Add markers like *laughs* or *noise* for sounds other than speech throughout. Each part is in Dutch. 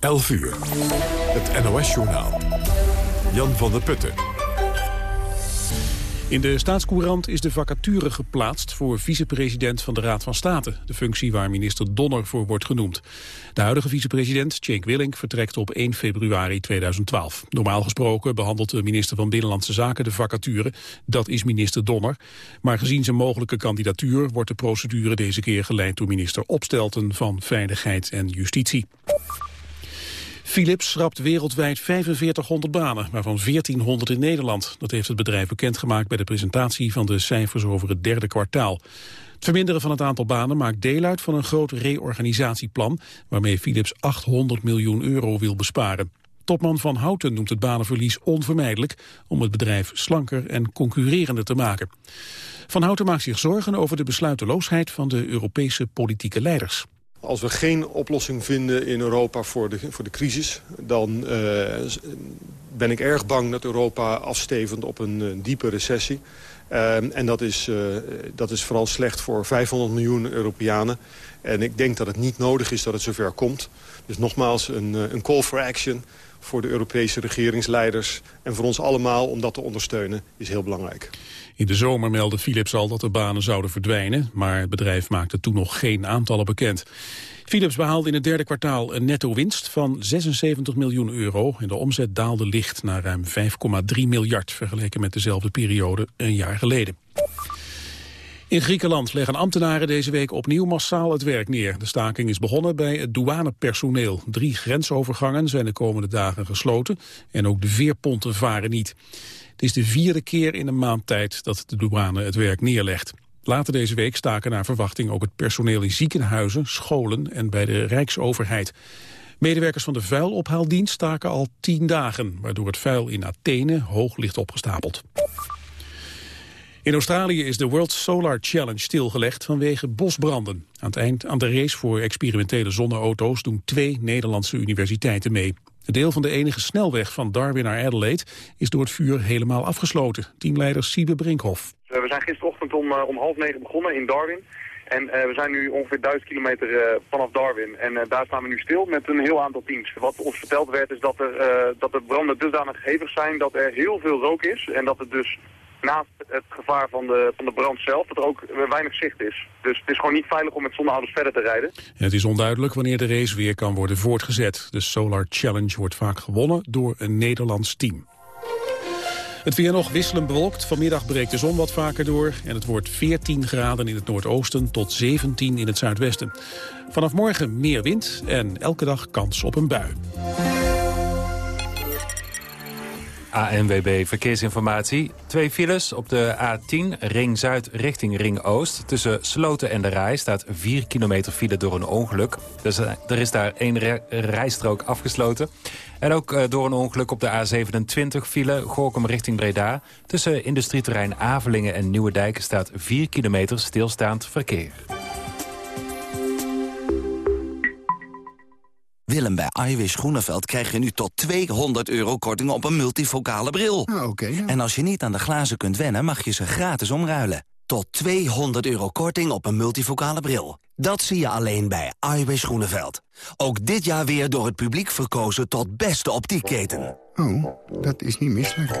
11 uur. Het NOS-journaal. Jan van der Putten. In de staatscourant is de vacature geplaatst voor vicepresident van de Raad van State, de functie waar minister Donner voor wordt genoemd. De huidige vicepresident, Cenk Willink, vertrekt op 1 februari 2012. Normaal gesproken behandelt de minister van Binnenlandse Zaken de vacature, dat is minister Donner. Maar gezien zijn mogelijke kandidatuur wordt de procedure deze keer geleid door minister Opstelten van Veiligheid en Justitie. Philips schrapt wereldwijd 4500 banen, waarvan 1400 in Nederland. Dat heeft het bedrijf bekendgemaakt bij de presentatie van de cijfers over het derde kwartaal. Het verminderen van het aantal banen maakt deel uit van een groot reorganisatieplan... waarmee Philips 800 miljoen euro wil besparen. Topman Van Houten noemt het banenverlies onvermijdelijk... om het bedrijf slanker en concurrerender te maken. Van Houten maakt zich zorgen over de besluiteloosheid van de Europese politieke leiders. Als we geen oplossing vinden in Europa voor de, voor de crisis... dan uh, ben ik erg bang dat Europa afstevend op een, een diepe recessie. Uh, en dat is, dat is vooral slecht voor 500 miljoen Europeanen. En ik denk dat het niet nodig is dat het zover komt. Dus nogmaals, een, een call for action voor de Europese regeringsleiders... en voor ons allemaal om dat te ondersteunen, is heel belangrijk. In de zomer meldde Philips al dat de banen zouden verdwijnen... maar het bedrijf maakte toen nog geen aantallen bekend. Philips behaalde in het derde kwartaal een netto-winst van 76 miljoen euro... en de omzet daalde licht naar ruim 5,3 miljard... vergeleken met dezelfde periode een jaar geleden. In Griekenland leggen ambtenaren deze week opnieuw massaal het werk neer. De staking is begonnen bij het douanepersoneel. Drie grensovergangen zijn de komende dagen gesloten en ook de veerponten varen niet. Het is de vierde keer in een maand tijd dat de douane het werk neerlegt. Later deze week staken naar verwachting ook het personeel in ziekenhuizen, scholen en bij de Rijksoverheid. Medewerkers van de vuilophaaldienst staken al tien dagen, waardoor het vuil in Athene hoog ligt opgestapeld. In Australië is de World Solar Challenge stilgelegd vanwege bosbranden. Aan het eind aan de race voor experimentele zonneauto's doen twee Nederlandse universiteiten mee. Het deel van de enige snelweg van Darwin naar Adelaide is door het vuur helemaal afgesloten. Teamleider Siebe Brinkhoff. We zijn gisterochtend om, uh, om half negen begonnen in Darwin. En uh, we zijn nu ongeveer duizend kilometer vanaf Darwin. En daar staan we nu stil met een heel aantal teams. Wat ons verteld werd is dat, er, dat de branden dusdanig hevig zijn dat er heel veel rook is. En dat het dus naast het gevaar van de, van de brand zelf, dat er ook weinig zicht is. Dus het is gewoon niet veilig om met zonneauto's verder te rijden. Het is onduidelijk wanneer de race weer kan worden voortgezet. De Solar Challenge wordt vaak gewonnen door een Nederlands team. Het weer nog wisselend bewolkt. Vanmiddag breekt de zon wat vaker door. En het wordt 14 graden in het noordoosten tot 17 in het zuidwesten. Vanaf morgen meer wind en elke dag kans op een bui. ANWB Verkeersinformatie. Twee files op de A10, Ring Zuid richting Ring Oost. Tussen Sloten en de Rij staat 4 kilometer file door een ongeluk. Dus er is daar één rijstrook afgesloten. En ook uh, door een ongeluk op de A27 file Gorkum richting Breda. Tussen industrieterrein Avelingen en Nieuwedijk staat 4 kilometer stilstaand verkeer. Willem, bij Iwis Groeneveld krijg je nu tot 200 euro korting op een multifocale bril. Ah, oké. En als je niet aan de glazen kunt wennen, mag je ze gratis omruilen. Tot 200 euro korting op een multifocale bril. Dat zie je alleen bij Iwis Groeneveld. Ook dit jaar weer door het publiek verkozen tot beste optiekketen. Oh, dat is niet misselijk.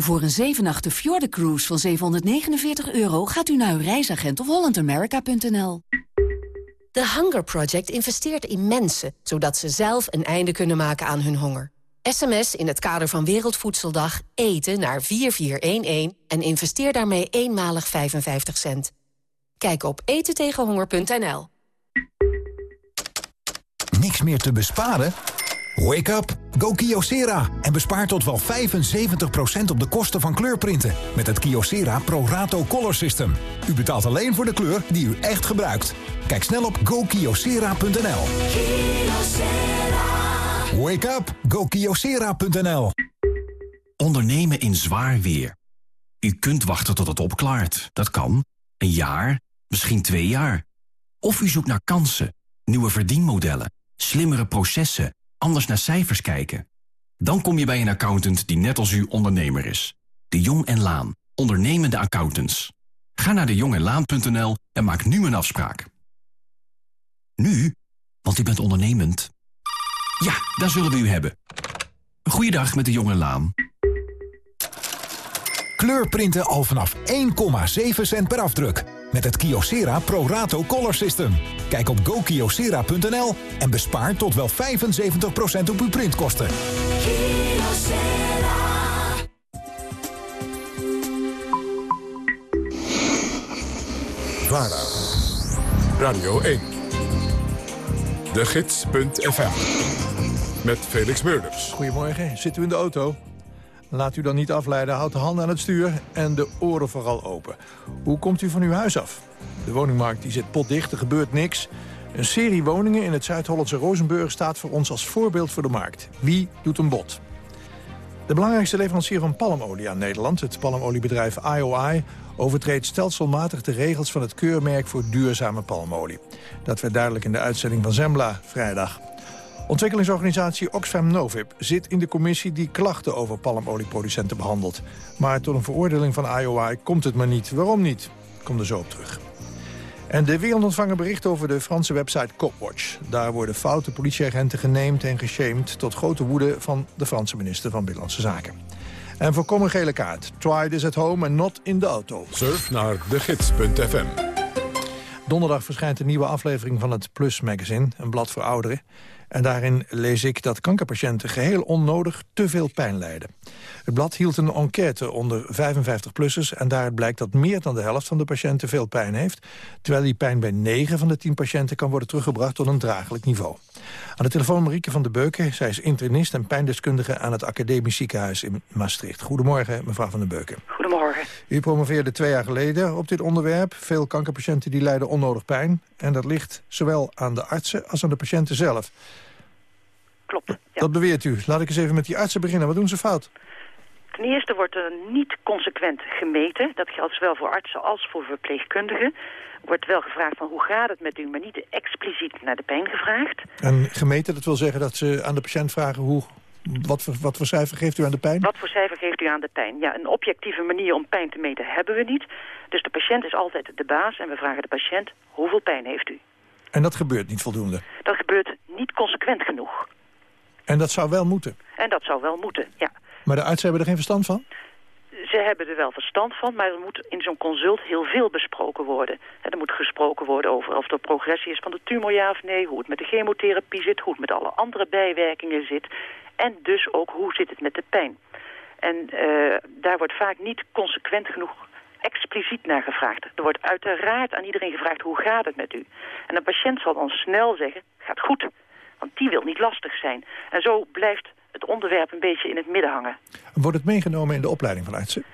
Voor een 7 nachten Fjorden Cruise van 749 euro gaat u naar uw reisagent of hollandamerica.nl. The Hunger Project investeert in mensen, zodat ze zelf een einde kunnen maken aan hun honger. SMS in het kader van Wereldvoedseldag eten naar 4411 en investeer daarmee eenmalig 55 cent. Kijk op etentegenhonger.nl. Niks meer te besparen? Wake up! Go Kyocera en bespaar tot wel 75% op de kosten van kleurprinten met het Kyocera Pro Rato Color System. U betaalt alleen voor de kleur die u echt gebruikt. Kijk snel op gokyocera.nl. Wake up! GoKiosera.nl Ondernemen in zwaar weer. U kunt wachten tot het opklaart. Dat kan. Een jaar, misschien twee jaar. Of u zoekt naar kansen, nieuwe verdienmodellen, slimmere processen, anders naar cijfers kijken. Dan kom je bij een accountant die net als u ondernemer is. De Jong en Laan, ondernemende accountants. Ga naar dejongenlaan.nl en maak nu een afspraak. Nu, want u bent ondernemend. Ja, daar zullen we u hebben. Goeiedag met de Jonge Laan. Kleurprinten al vanaf 1,7 cent per afdruk. Met het Kyocera Pro Rato Color System. Kijk op gokyocera.nl en bespaar tot wel 75% op uw printkosten. VARA. Radio 1. De Gids.fm. Met Felix Meurders. Goedemorgen, zit u in de auto? Laat u dan niet afleiden, houd de handen aan het stuur en de oren vooral open. Hoe komt u van uw huis af? De woningmarkt die zit potdicht, er gebeurt niks. Een serie woningen in het Zuid-Hollandse Rozenburg staat voor ons als voorbeeld voor de markt. Wie doet een bod? De belangrijkste leverancier van palmolie aan Nederland, het palmoliebedrijf IOI, overtreedt stelselmatig de regels van het keurmerk voor duurzame palmolie. Dat werd duidelijk in de uitzending van Zembla vrijdag. Ontwikkelingsorganisatie Oxfam Novib zit in de commissie die klachten over palmolieproducenten behandelt. Maar tot een veroordeling van IOI komt het maar niet. Waarom niet? Kom er zo op terug. En de wereld ontvangen bericht over de Franse website Copwatch. Daar worden foute politieagenten geneemd en geshamed... tot grote woede van de Franse minister van Binnenlandse Zaken. En voorkom een gele kaart. Try this at home and not in de auto. Surf naar degids.fm. Donderdag verschijnt een nieuwe aflevering van het Plus Magazine, een blad voor ouderen. En daarin lees ik dat kankerpatiënten geheel onnodig te veel pijn lijden. Het blad hield een enquête onder 55-plussers... en daaruit blijkt dat meer dan de helft van de patiënten veel pijn heeft... terwijl die pijn bij 9 van de 10 patiënten kan worden teruggebracht tot een draaglijk niveau. Aan de telefoon Marieke van der Beuken. Zij is internist en pijndeskundige aan het Academisch Ziekenhuis in Maastricht. Goedemorgen, mevrouw van der Beuken. Goedemorgen. U promoveerde twee jaar geleden op dit onderwerp. Veel kankerpatiënten die lijden onnodig pijn. En dat ligt zowel aan de artsen als aan de patiënten zelf. Klopt. Dat beweert u. Laat ik eens even met die artsen beginnen. Wat doen ze fout? Ten eerste wordt er niet consequent gemeten. Dat geldt zowel voor artsen als voor verpleegkundigen. Wordt wel gevraagd van hoe gaat het met u, maar niet expliciet naar de pijn gevraagd. En gemeten, dat wil zeggen dat ze aan de patiënt vragen hoe... Wat voor, wat voor cijfer geeft u aan de pijn? Wat voor cijfer geeft u aan de pijn? Ja, een objectieve manier om pijn te meten hebben we niet. Dus de patiënt is altijd de baas en we vragen de patiënt hoeveel pijn heeft u. En dat gebeurt niet voldoende? Dat gebeurt niet consequent genoeg. En dat zou wel moeten? En dat zou wel moeten, ja. Maar de artsen hebben er geen verstand van? Ze hebben er wel verstand van, maar er moet in zo'n consult heel veel besproken worden. Er moet gesproken worden over of er progressie is van de tumor, ja of nee... hoe het met de chemotherapie zit, hoe het met alle andere bijwerkingen zit... en dus ook hoe zit het met de pijn. En uh, daar wordt vaak niet consequent genoeg expliciet naar gevraagd. Er wordt uiteraard aan iedereen gevraagd hoe gaat het met u. En een patiënt zal dan snel zeggen, gaat goed... Want die wil niet lastig zijn. En zo blijft het onderwerp een beetje in het midden hangen. Wordt het meegenomen in de opleiding van artsen?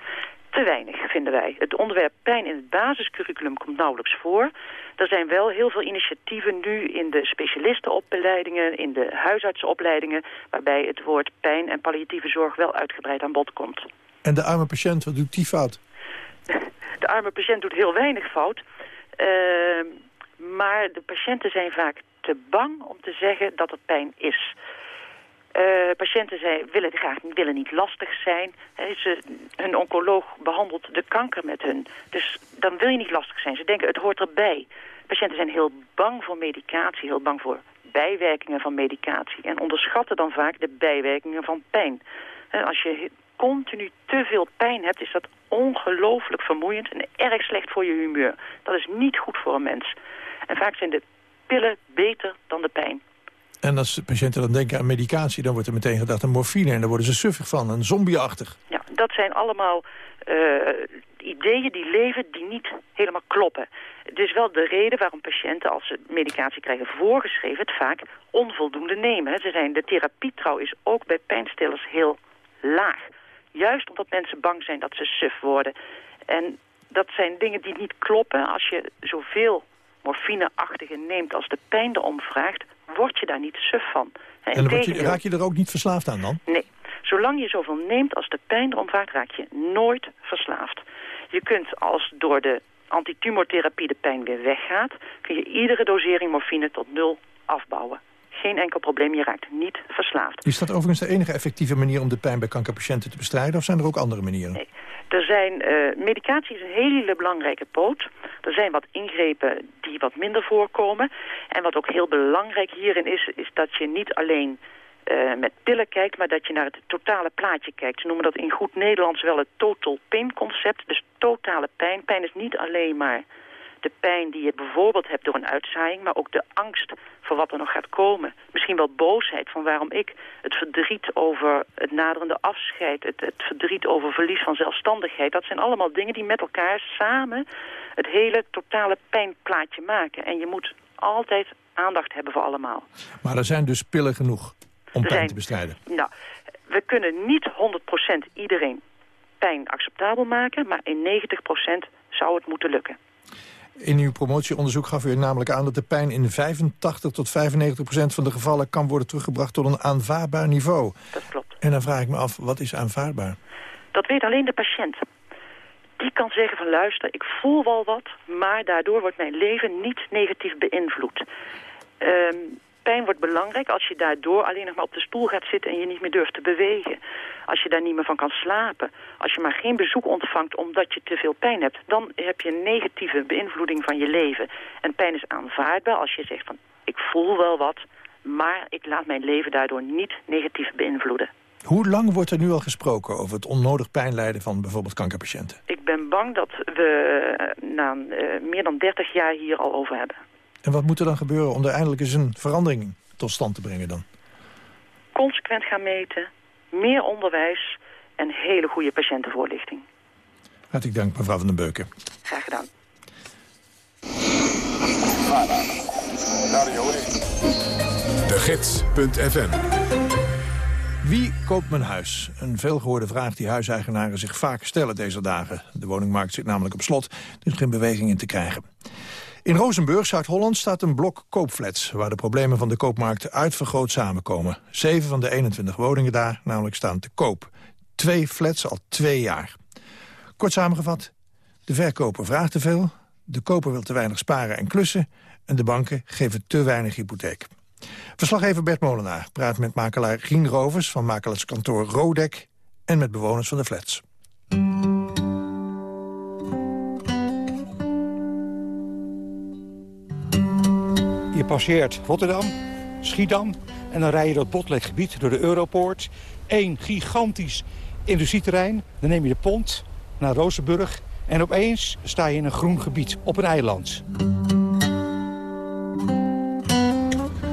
Te weinig, vinden wij. Het onderwerp pijn in het basiscurriculum komt nauwelijks voor. Er zijn wel heel veel initiatieven nu in de specialistenopleidingen, in de huisartsenopleidingen, waarbij het woord pijn en palliatieve zorg wel uitgebreid aan bod komt. En de arme patiënt, wat doet die fout? *laughs* De arme patiënt doet heel weinig fout. Uh, maar de patiënten zijn vaak te bang om te zeggen dat er pijn is. Uh, patiënten willen, graag, willen niet lastig zijn. Ze, hun oncoloog behandelt de kanker met hun. Dus dan wil je niet lastig zijn. Ze denken, het hoort erbij. Patiënten zijn heel bang voor medicatie, heel bang voor bijwerkingen van medicatie. En onderschatten dan vaak de bijwerkingen van pijn. Als je continu te veel pijn hebt, is dat ongelooflijk vermoeiend en erg slecht voor je humeur. Dat is niet goed voor een mens. En vaak zijn de pillen beter. En als patiënten dan denken aan medicatie, dan wordt er meteen gedacht aan morfine. En daar worden ze suffig van, een zombieachtig. Ja, dat zijn allemaal uh, ideeën die leven die niet helemaal kloppen. Het is wel de reden waarom patiënten, als ze medicatie krijgen voorgeschreven... het vaak onvoldoende nemen. Ze zijn, de therapietrouw is ook bij pijnstillers heel laag. Juist omdat mensen bang zijn dat ze suf worden. En dat zijn dingen die niet kloppen als je zoveel morfineachtige neemt als de pijn erom vraagt, word je daar niet suf van. En, en je, raak je er ook niet verslaafd aan dan? Nee. Zolang je zoveel neemt als de pijn erom vraagt, raak je nooit verslaafd. Je kunt als door de antitumortherapie de pijn weer weggaat... kun je iedere dosering morfine tot nul afbouwen. Geen enkel probleem, je raakt niet verslaafd. Is dat overigens de enige effectieve manier om de pijn bij kankerpatiënten te bestrijden... of zijn er ook andere manieren? Nee. Er zijn, uh, medicatie is een hele belangrijke poot. Er zijn wat ingrepen die wat minder voorkomen. En wat ook heel belangrijk hierin is, is dat je niet alleen uh, met pillen kijkt, maar dat je naar het totale plaatje kijkt. Ze noemen dat in goed Nederlands wel het total pain concept. Dus totale pijn. Pijn is niet alleen maar de pijn die je bijvoorbeeld hebt door een uitzaaiing... maar ook de angst voor wat er nog gaat komen. Misschien wel boosheid van waarom ik het verdriet over het naderende afscheid... het, het verdriet over verlies van zelfstandigheid... dat zijn allemaal dingen die met elkaar samen het hele totale pijnplaatje maken. En je moet altijd aandacht hebben voor allemaal. Maar er zijn dus pillen genoeg om pijn te bestrijden? Nou, we kunnen niet 100% iedereen pijn acceptabel maken... maar in 90% zou het moeten lukken. In uw promotieonderzoek gaf u namelijk aan dat de pijn in 85 tot 95 procent van de gevallen kan worden teruggebracht tot een aanvaardbaar niveau. Dat klopt. En dan vraag ik me af, wat is aanvaardbaar? Dat weet alleen de patiënt. Die kan zeggen van luister, ik voel wel wat, maar daardoor wordt mijn leven niet negatief beïnvloed. Um, pijn wordt belangrijk als je daardoor alleen nog maar op de stoel gaat zitten en je niet meer durft te bewegen. Als je daar niet meer van kan slapen. Als je maar geen bezoek ontvangt omdat je te veel pijn hebt. Dan heb je een negatieve beïnvloeding van je leven. En pijn is aanvaardbaar als je zegt van ik voel wel wat, maar ik laat mijn leven daardoor niet negatief beïnvloeden. Hoe lang wordt er nu al gesproken over het onnodig pijnlijden van bijvoorbeeld kankerpatiënten? Ik ben bang dat we uh, na uh, meer dan 30 jaar hier al over hebben. En wat moet er dan gebeuren om er eindelijk eens een verandering tot stand te brengen dan? Consequent gaan meten, meer onderwijs en hele goede patiëntenvoorlichting. Hartelijk dank, mevrouw van den Beuken. Graag gedaan. De Gids.fm wie koopt mijn huis? Een veelgehoorde vraag die huiseigenaren zich vaak stellen deze dagen. De woningmarkt zit namelijk op slot, dus geen beweging in te krijgen. In Rozenburg, Zuid-Holland, staat een blok koopflats... waar de problemen van de koopmarkt uitvergroot samenkomen. Zeven van de 21 woningen daar namelijk staan te koop. Twee flats al twee jaar. Kort samengevat, de verkoper vraagt te veel... de koper wil te weinig sparen en klussen... en de banken geven te weinig hypotheek. Verslaggever Bert Molenaar praat met makelaar Gien Rovers... van makelaarskantoor Rodek en met bewoners van de flats. Je passeert Rotterdam, Schiedam en dan rij je dat Botlekgebied door de Europoort. Eén gigantisch industrieterrein. Dan neem je de pont naar Rozenburg en opeens sta je in een groen gebied op een eiland.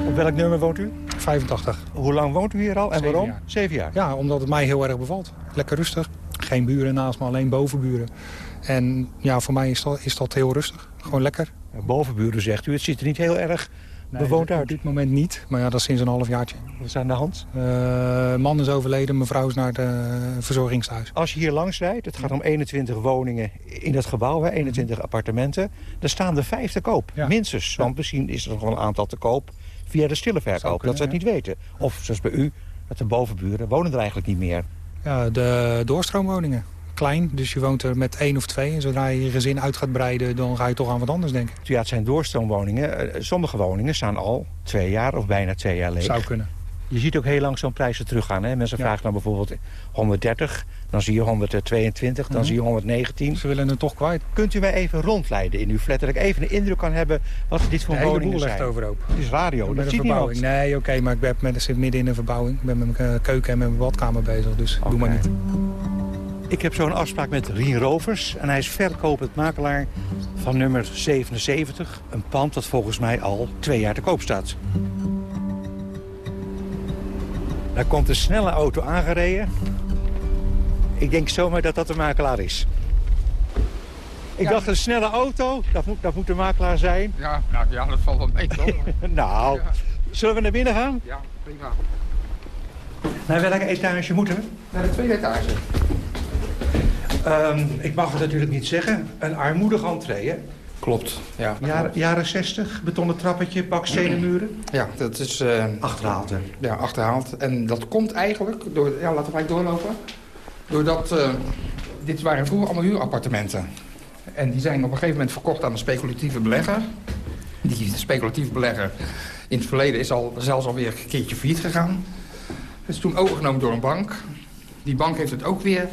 Op welk nummer woont u? 85. Hoe lang woont u hier al en Zeven waarom? jaar. Zeven jaar. Ja, omdat het mij heel erg bevalt. Lekker rustig. Geen buren naast me, alleen bovenburen. En ja, voor mij is dat, is dat heel rustig. Gewoon lekker. Bovenburen zegt u, het ziet er niet heel erg Nee, bewoond Op uit. dit moment niet, maar ja, dat is sinds een half jaartje. Wat is aan de hand? Eh, man is overleden, mijn vrouw is naar het verzorgingstehuis. Als je hier langs rijdt, het gaat om 21 woningen in dat gebouw, hè, 21 appartementen. Dan staan er vijf te koop, minstens. Want misschien is er nog wel een aantal te koop via de stille verkoop. kunnen, dat ze het niet weten. Of zoals bij u, dat de bovenburen wonen er eigenlijk niet meer. Ja, de doorstroomwoningen. Klein, dus je woont er met één of twee. En zodra je je gezin uit gaat breiden, dan ga je toch aan wat anders denken. Ja, het zijn doorstroomwoningen. Eh, Sommige woningen staan al twee jaar of bijna twee jaar leeg. Zou kunnen. Je ziet ook heel lang zo'n prijzen teruggaan. Hè? Mensen vragen dan bijvoorbeeld 130, dan zie je 122, dan Mhm. zie je 119. Ze willen het toch kwijt. Kunt u mij even rondleiden in uw flat, dat ik even een indruk kan hebben wat dit voor hele woningen boel zijn? ligt overhoop. Het is radio, met dat een ziet verbouwing. niemand. Nee, oké, maar ik ben met, zit midden in een verbouwing. Ik ben met mijn eh, keuken en met mijn badkamer bezig, dus doe maar niet. Ik heb zo'n afspraak met Rien Rovers en hij is verkopend makelaar van nummer 77. Een pand dat volgens mij al twee jaar te koop staat. Daar komt een snelle auto aangereden. Ik denk zomaar dat dat de makelaar is. Ik dacht een snelle auto, dat moet, dat moet de makelaar zijn. Ja, nou, ja, dat valt wel mee, toch? *laughs* nou, zullen we naar binnen gaan? Ja, prima. Naar welke etage moeten we? Naar de tweede etage. Ehm, ik mag het natuurlijk niet zeggen. Een armoedig entree, hè? Klopt, ja. Jaren, jaren 60, betonnen trappetje, bakstenen muren? Ja, dat is... Uh, achterhaald, hè? Ja, achterhaald. En dat komt eigenlijk door... Ja, laten we gelijk doorlopen. Doordat... Uh, dit waren vroeger allemaal huurappartementen. En die zijn op een gegeven moment verkocht aan een speculatieve belegger. Die speculatieve belegger in het verleden is al, zelfs alweer een keertje failliet gegaan. Het is toen overgenomen door een bank. Die bank heeft het ook weer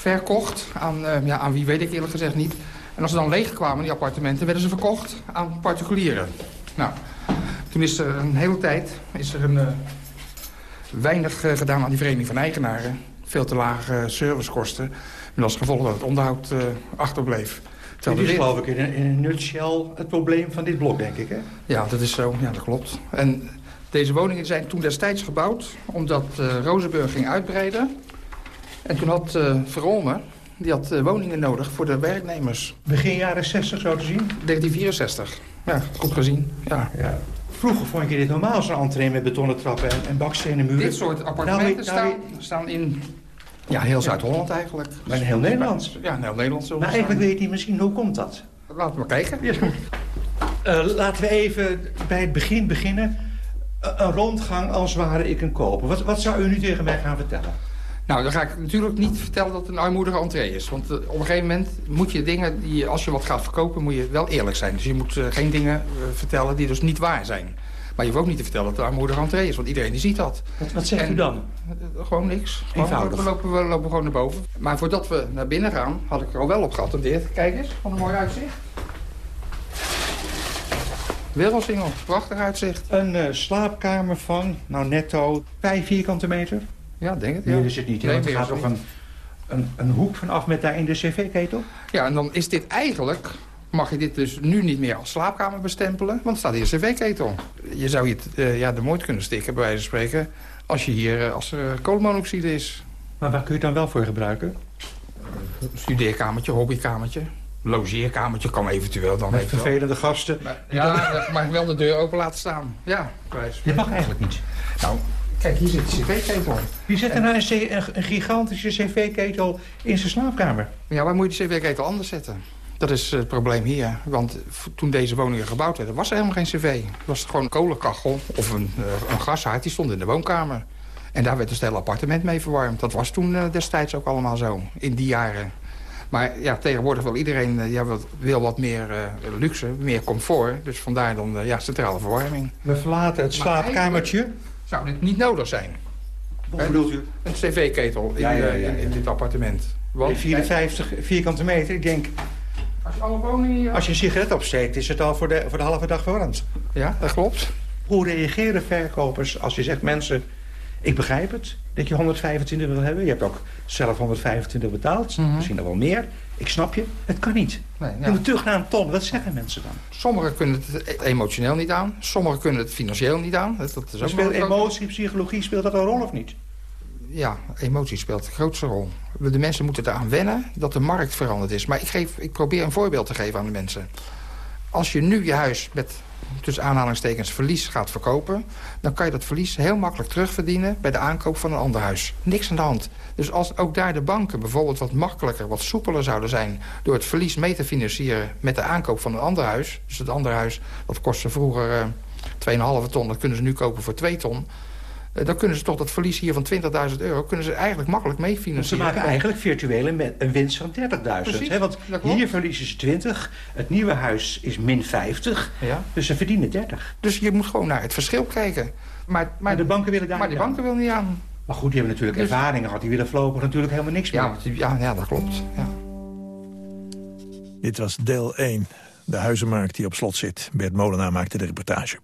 verkocht. Aan, uh, ja, aan wie weet ik eerlijk gezegd niet. En als ze dan leeg kwamen, die appartementen, werden ze verkocht aan particulieren. Nou, toen is er een hele tijd is er een, uh, weinig uh, gedaan aan die vereniging van eigenaren. Veel te lage servicekosten. Met als gevolg dat het onderhoud achterbleef. Dit is geloof ik in een, in een nutshell het probleem van dit blok, denk ik, hè? Ja, dat is zo. Ja, dat klopt. En deze woningen zijn toen destijds gebouwd... omdat uh, Rozenburg ging uitbreiden. En toen had uh, Verolme die had uh, woningen nodig voor de werknemers. Begin jaren 60 zo te zien? 1964. Ja, goed gezien. Ja. ja. Vroeger vond je dit normaal, zo'n entree met betonnen trappen en, en bakstenen muren. Dit soort appartementen nou, nou, staan, staan in ja, heel Zuid-Holland eigenlijk. Maar in heel Nederland? Ja, heel Nederland. Maar eigenlijk weet je niet misschien, hoe komt dat? Laten we maar kijken. Uh, laten we even bij het begin beginnen. Uh, een rondgang als ware ik een koper. Wat, wat zou u nu tegen mij gaan vertellen? Nou, dan ga ik natuurlijk niet vertellen dat het een armoedige entree is. Want uh, op een gegeven moment moet je dingen, die, als je wat gaat verkopen, moet je wel eerlijk zijn. Dus je moet geen dingen vertellen die dus niet waar zijn. Maar je hoeft ook niet te vertellen dat het een armoedige entree is, want iedereen die ziet dat. Wat, wat zegt en, u dan? Gewoon niks. Eenvoudig. We lopen, we lopen gewoon naar boven. Maar voordat we naar binnen gaan, had ik er al wel op geattendeerd. Kijk eens, van een mooi uitzicht. Werelsingel, prachtig uitzicht. Een slaapkamer van, nou netto, 5 vierkante meter? Ja, denk het, ja. Hier is het niet, nee, het gaat toch een, een, een hoek vanaf met daar in de cv-ketel? Ja, en dan is dit eigenlijk mag je dit dus nu niet meer als slaapkamer bestempelen. Want er staat hier een cv-ketel. Je zou hier uh, ja, de moord kunnen stikken, bij wijze van spreken... als, je hier, uh, als er koolmonoxide is. Maar waar kun je het dan wel voor gebruiken? Studeerkamertje, hobbykamertje. Logeerkamertje kan eventueel dan Met vervelende gasten. Maar, ja, ik wel de deur open laten staan. Ja, Dit mag eigenlijk niet. Nou, kijk, hier zit de cv-ketel. Wie zet er nou een, een, een gigantische cv-ketel in zijn slaapkamer? Ja, waar moet je de cv-ketel anders zetten? Dat is het probleem hier. Want toen deze woningen gebouwd werden, was er helemaal geen cv. Het was gewoon een kolenkachel of een, uh, een gashaard. Die stond in de woonkamer. En daar werd een stel appartement mee verwarmd. Dat was toen uh, destijds ook allemaal zo, in die jaren. Maar ja, tegenwoordig wil iedereen uh, ja, wat, wil wat meer luxe, meer comfort. Dus vandaar dan ja, centrale verwarming. We verlaten het slaapkamertje. Zou dit niet nodig zijn? Wat bedoelt u? Een cv-ketel in, ja, ja, in, in, dit appartement. Want, 54 vierkante meter, ik denk... Als je alle woningen... Als je een sigaret opsteekt, is het al voor de, voor de halve dag verwarmd. Ja, dat klopt. Hoe reageren verkopers als je zegt... mensen, ik begrijp het dat je 125 wil hebben. Je hebt ook zelf 125 betaald. Mm -hmm. Misschien nog wel meer. Ik snap je. Het kan niet. Nee, ja. Je moet terug naar een ton. Wat zeggen mensen dan? Sommigen kunnen het emotioneel niet aan. Sommigen kunnen het financieel niet aan. Dat, dat is ook speelt emotie, psychologie, speelt dat een rol of niet? ja, emotie speelt de grootste rol. De mensen moeten eraan wennen dat de markt veranderd is. Maar ik, geef, ik probeer een voorbeeld te geven aan de mensen. Als je nu je huis met tussen aanhalingstekens verlies gaat verkopen... dan kan je dat verlies heel makkelijk terugverdienen... bij de aankoop van een ander huis. Niks aan de hand. Dus als ook daar de banken bijvoorbeeld wat makkelijker, wat soepeler zouden zijn... door het verlies mee te financieren met de aankoop van een ander huis... dus het andere huis, dat kostte vroeger uh, 2,5 ton... dat kunnen ze nu kopen voor 2 ton dan kunnen ze toch dat verlies hier van 20.000 euro... kunnen ze eigenlijk makkelijk mee financieren. Ze maken eigenlijk virtueel met een winst van 30.000. Want hier verliezen ze 20, het nieuwe huis is min 50, ja. dus ze verdienen 30. Dus je moet gewoon naar het verschil kijken. Maar, maar, de banken willen daar Maar de banken willen niet aan. Maar goed, die hebben natuurlijk dus, ervaringen gehad. Die willen voorlopig natuurlijk helemaal niks meer. Ja, ja, ja dat klopt. Ja. Dit was deel 1. De huizenmarkt die op slot zit. Bert Molenaar maakte de reportage.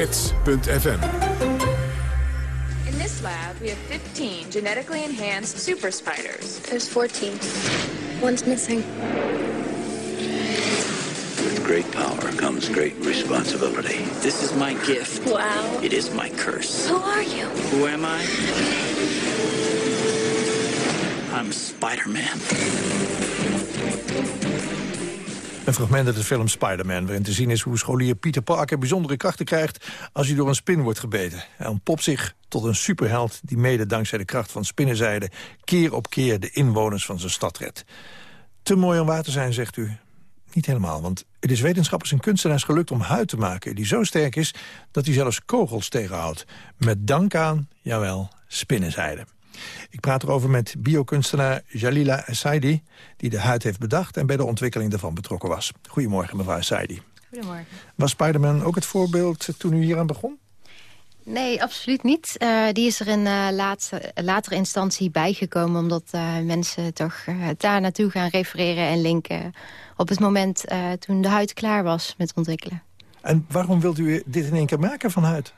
De Gids.fm In this lab, we have 15 genetically enhanced super spiders. There's 14. One's missing. With great power comes great responsibility. This is my gift. Wow. It is my curse. Who are you? Who am I? I'm Spider-Man. Een fragment uit de film Spider-Man... waarin te zien is hoe scholier Peter Parker bijzondere krachten krijgt... als hij door een spin wordt gebeten. Hij ontpopt zich tot een superheld die mede dankzij de kracht van spinnenzijde... keer op keer de inwoners van zijn stad redt. Te mooi om waar te zijn, zegt u. Niet helemaal, want het is wetenschappers en kunstenaars gelukt om huid te maken... die zo sterk is dat hij zelfs kogels tegenhoudt. Met dank aan, jawel, spinnenzijde. Ik praat erover met biokunstenaar Jalila Saidi... die de huid heeft bedacht en bij de ontwikkeling daarvan betrokken was. Goedemorgen, mevrouw Saidi. Goedemorgen. Was Spider-Man ook het voorbeeld toen u hier aan begon? Nee, absoluut niet. Uh, die is er in uh, laatste, latere instantie bijgekomen... omdat uh, mensen toch daar naartoe gaan refereren en linken... op het moment toen de huid klaar was met ontwikkelen. En waarom wilt u dit in één keer maken van huid?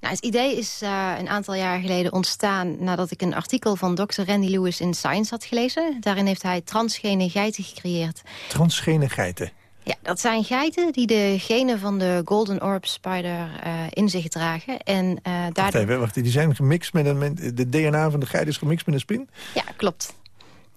Nou, het idee is uh, een aantal jaar geleden ontstaan... nadat ik een artikel van Dr. Randy Lewis in Science had gelezen. Daarin heeft hij transgene geiten gecreëerd. Transgene geiten? Ja, dat zijn geiten die de genen van de Golden Orb Spider uh, in zich dragen. En, uh, daardoor... wacht, even, wacht, die zijn gemixt met een... De DNA van de geit is gemixt met een spin? Ja, klopt.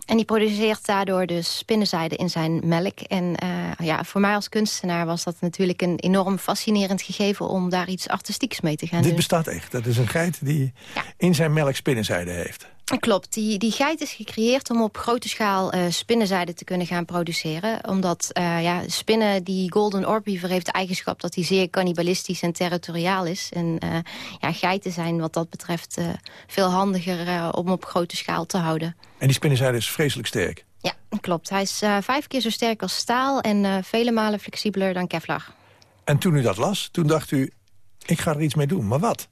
En die produceert daardoor dus spinnenzijde in zijn melk. En uh, ja, voor mij als kunstenaar was dat natuurlijk een enorm fascinerend gegeven... om daar iets artistieks mee te gaan Dit doen. Dit bestaat echt. Dat is een geit die ja. in zijn melk spinnenzijde heeft. Klopt. Die, die geit is gecreëerd om op grote schaal uh, spinnenzijde te kunnen gaan produceren. Omdat uh, ja, spinnen, die golden orbeaver heeft de eigenschap... dat hij zeer cannibalistisch en territoriaal is. En uh, ja, geiten zijn wat dat betreft veel handiger om op grote schaal te houden. En die spinnenzijde is vreselijk sterk? Ja, klopt. Hij is vijf keer zo sterk als staal... en vele malen flexibeler dan Kevlar. En toen u dat las, toen dacht u... ik ga er iets mee doen, maar wat?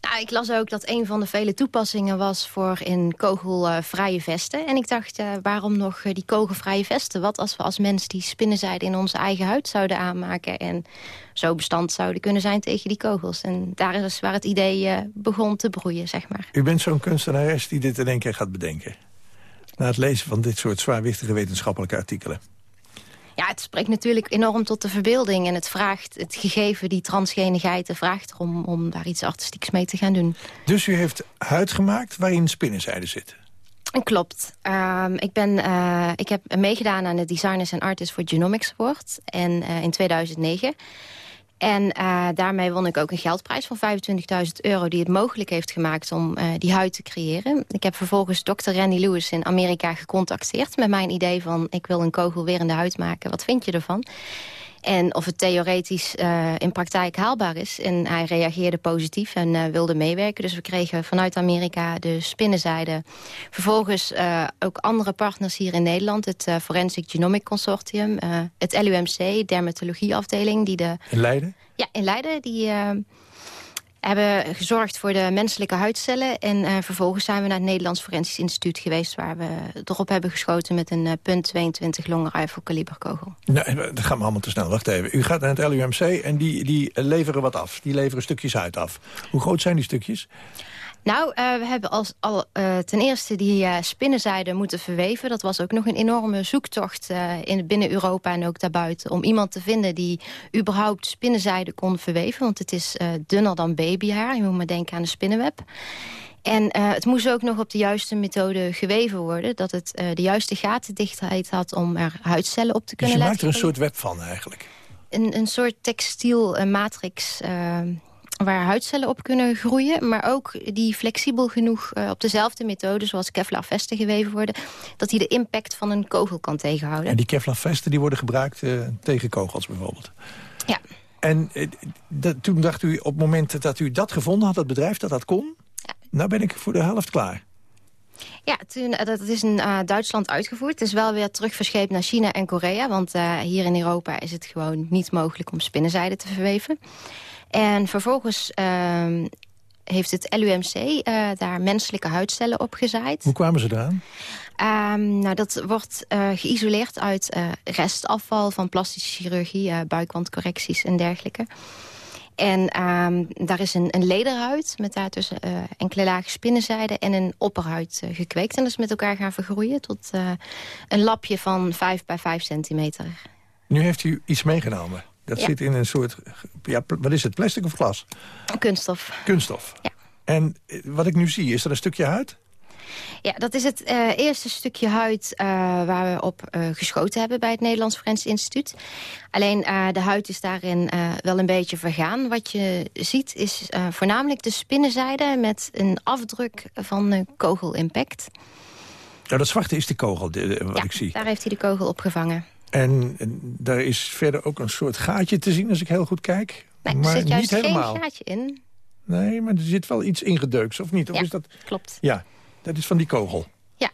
Nou, ik las ook dat een van de vele toepassingen was voor in kogelvrije vesten. En ik dacht, uh, waarom nog die kogelvrije vesten? Wat als we als mens die spinnenzijde in onze eigen huid zouden aanmaken... en zo bestand zouden kunnen zijn tegen die kogels. En daar is waar het idee uh, begon te broeien, zeg maar. U bent zo'n kunstenares die dit in één keer gaat bedenken. Na het lezen van dit soort zwaarwichtige wetenschappelijke artikelen. Ja, het spreekt natuurlijk enorm tot de verbeelding. En het vraagt, het gegeven, die transgene geiten, vraagt erom om daar iets artistieks mee te gaan doen. Dus u heeft huid gemaakt waarin spinnenzijde zit? Klopt. Um, ik, ben, uh, ik heb meegedaan aan de Designers and Artists for Genomics Award en, uh, in 2009. En uh, daarmee won ik ook een geldprijs van 25.000 euro... die het mogelijk heeft gemaakt om uh, die huid te creëren. Ik heb vervolgens Dr. Randy Lewis in Amerika gecontacteerd... met mijn idee van, ik wil een kogel weer in de huid maken. Wat vind je ervan? En of het theoretisch uh, in praktijk haalbaar is. En hij reageerde positief en uh, wilde meewerken. Dus we kregen vanuit Amerika de spinnenzijde. Vervolgens uh, ook andere partners hier in Nederland. Het Forensic Genomic Consortium. het LUMC, dermatologieafdeling. Die de, in Leiden? Ja, in Leiden. Die hebben gezorgd voor de menselijke huidcellen. En uh, vervolgens zijn we naar het Nederlands Forensisch Instituut geweest... waar we erop hebben geschoten met een uh, punt 22 longenruifel kaliberkogel. Nou, dat gaat me allemaal te snel. Wacht even. U gaat naar het LUMC en die, die leveren wat af. Die leveren stukjes huid af. Hoe groot zijn die stukjes? Nou, uh, we hebben als, al, uh, ten eerste die uh, spinnenzijde moeten verweven. Dat was ook nog een enorme zoektocht in, binnen Europa en ook daarbuiten... om iemand te vinden die überhaupt spinnenzijde kon verweven. Want het is dunner dan babyhaar. Je moet maar denken aan de spinnenweb. En het moest ook nog op de juiste methode geweven worden. Dat het de juiste gatendichtheid had om er huidcellen op te kunnen dus je maakt er een soort web van eigenlijk? Een, een soort textiel matrix waar huidcellen op kunnen groeien... maar ook die flexibel genoeg uh, op dezelfde methode... zoals Kevlar-vesten geweven worden... dat die de impact van een kogel kan tegenhouden. En die Kevlar-vesten die worden gebruikt uh, tegen kogels bijvoorbeeld? Ja. En uh, dat, toen dacht u op het moment dat u dat gevonden had, dat bedrijf dat dat kon... Ja. nou ben ik voor de helft klaar. Ja, toen, dat is in uh, Duitsland uitgevoerd. Het is wel weer terugverscheept naar China en Korea. Want uh, hier in Europa is het gewoon niet mogelijk om spinnenzijde te verweven. En vervolgens uh, heeft het LUMC uh, daar menselijke huidcellen op gezaaid. Hoe kwamen ze eraan? Um, nou, dat wordt uh, geïsoleerd uit restafval van plastische chirurgie, buikwandcorrecties en dergelijke. En um, daar is een, een lederhuid met daartussen enkele lagen spinnenzijde en een opperhuid gekweekt. En dat is met elkaar gaan vergroeien tot een lapje van 5 bij 5 centimeter. Nu heeft u iets meegenomen. Dat Ja. zit in een soort, ja, wat is het, plastic of glas? Kunststof. Kunststof. Ja. En eh, wat ik nu zie, is dat een stukje huid? Ja, dat is het eh, eerste stukje huid eh, waar we op geschoten hebben bij het Nederlands Forensisch Instituut. Alleen de huid is daarin wel een beetje vergaan. Wat je ziet is voornamelijk de spinnenzijde met een afdruk van een kogelimpact. Ja, dat zwarte is de kogel, wat ik zie. daar heeft hij de kogel opgevangen. En, daar is verder ook een soort gaatje te zien als ik heel goed kijk. Nee, er maar zit juist niet helemaal. geen gaatje in. Nee, maar er zit wel iets ingedeuks, of niet? Of ja, is dat... klopt. Ja, dat is van die kogel. Ja.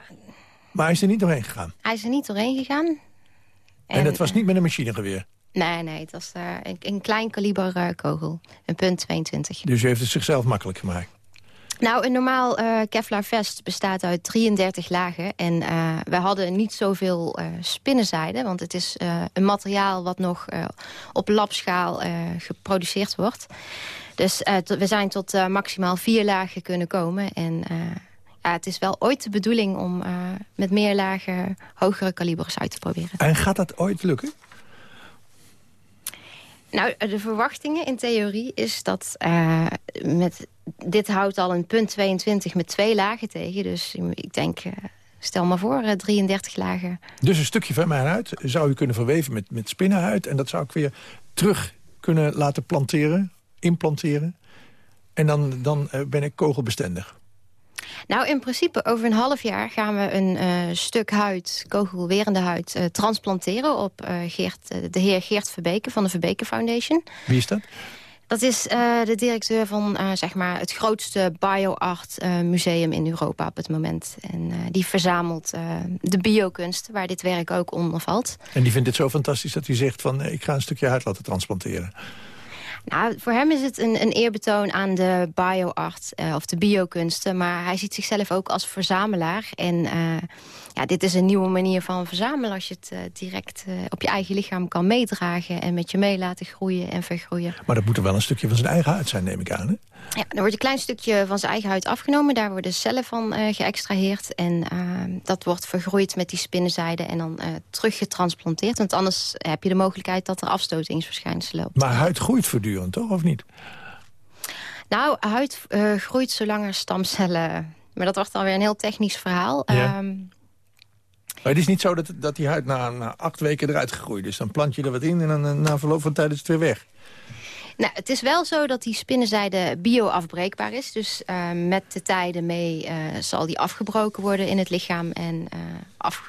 Maar hij is er niet doorheen gegaan? Hij is er niet doorheen gegaan. En, en dat was niet met een machinegeweer? Nee, nee, het was uh, een, een, klein kaliber uh, kogel. Een punt 22. Dus u heeft het zichzelf makkelijk gemaakt? Nou, een normaal uh, Kevlar vest bestaat uit 33 lagen. En uh, wij hadden niet zoveel uh, spinnenzijde. Want het is een materiaal wat nog op labschaal geproduceerd wordt. Dus we zijn tot maximaal vier lagen kunnen komen. En ja, het is wel ooit de bedoeling om met meer lagen hogere kalibers uit te proberen. En gaat dat ooit lukken? Nou, de verwachtingen in theorie is dat uh, met dit houdt al een punt 22 met twee lagen tegen. Dus ik denk, uh, stel maar voor, uh, 33 lagen. Dus een stukje van mijn huid zou u kunnen verweven met, met spinnenhuid... en dat zou ik weer terug kunnen laten planteren, implanteren. En dan, dan ben ik kogelbestendig. Nou, in principe over een half jaar gaan we een uh, stuk huid, kogelwerende huid, uh, transplanteren op uh, Geert, de heer Geert Verbeke van de Verbeke Foundation. Wie is dat? Dat is de directeur van zeg maar het grootste bioart museum in Europa op het moment. En die verzamelt de biokunst, waar dit werk ook onder valt. En die vindt het zo fantastisch dat hij zegt van ik ga een stukje huid laten transplanteren. Nou, voor hem is het een, een eerbetoon aan de bioart uh, of de biokunsten. Maar hij ziet zichzelf ook als verzamelaar. En uh, ja, dit is een nieuwe manier van verzamelen... als je het uh, direct op je eigen lichaam kan meedragen... en met je mee laten groeien en vergroeien. Maar dat moet er wel een stukje van zijn eigen huid zijn, neem ik aan, hè? Ja, er wordt een klein stukje van zijn eigen huid afgenomen. Daar worden cellen van geëxtraheerd. En dat wordt vergroeid met die spinnenzijde en dan teruggetransplanteerd. Want anders heb je de mogelijkheid dat er afstotingsverschijnselen op. Maar huid groeit voortdurend, toch? Of niet? Nou, huid uh, groeit zolang er stamcellen... Maar dat wordt alweer een heel technisch verhaal. Ja. Um, maar het is niet zo dat, dat die huid na, na acht weken eruit gegroeid is. Dan plant je er wat in en dan na verloop van tijd is het weer weg. Nou, het is wel zo dat die spinnenzijde bio-afbreekbaar is. Dus uh, met de tijden mee uh, zal die afgebroken worden in het lichaam... en uh, af,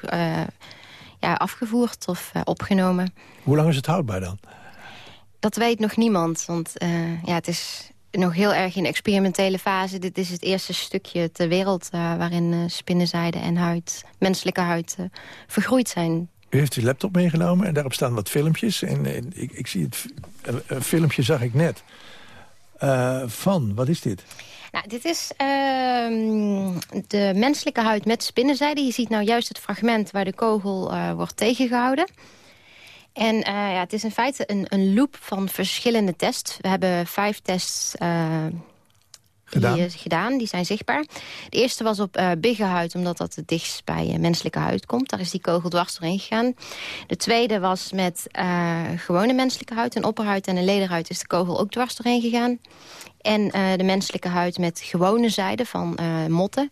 ja, afgevoerd of opgenomen. Hoe lang is het houdbaar dan? Dat weet nog niemand, want ja, het is nog heel erg in experimentele fase. Dit is het eerste stukje ter wereld uh, waarin uh, spinnenzijde en huid, menselijke huid, uh, vergroeid zijn. U heeft uw laptop meegenomen en daarop staan wat filmpjes. En, en ik, ik, zie het een filmpje zag ik net. van, wat is dit? Nou, dit is ehm, de menselijke huid met spinnenzijde. Je ziet nou juist het fragment waar de kogel wordt tegengehouden. En uh, ja, het is in feite een, een loop van verschillende tests. We hebben vijf tests uh, gedaan. Die, gedaan. Die zijn zichtbaar. De eerste was op uh, biggenhuid, omdat dat het dichtst bij menselijke huid komt. Daar is die kogel dwars doorheen gegaan. De tweede was met gewone menselijke huid. Een opperhuid en een lederhuid is de kogel ook dwars doorheen gegaan. En de menselijke huid met gewone zijde van motten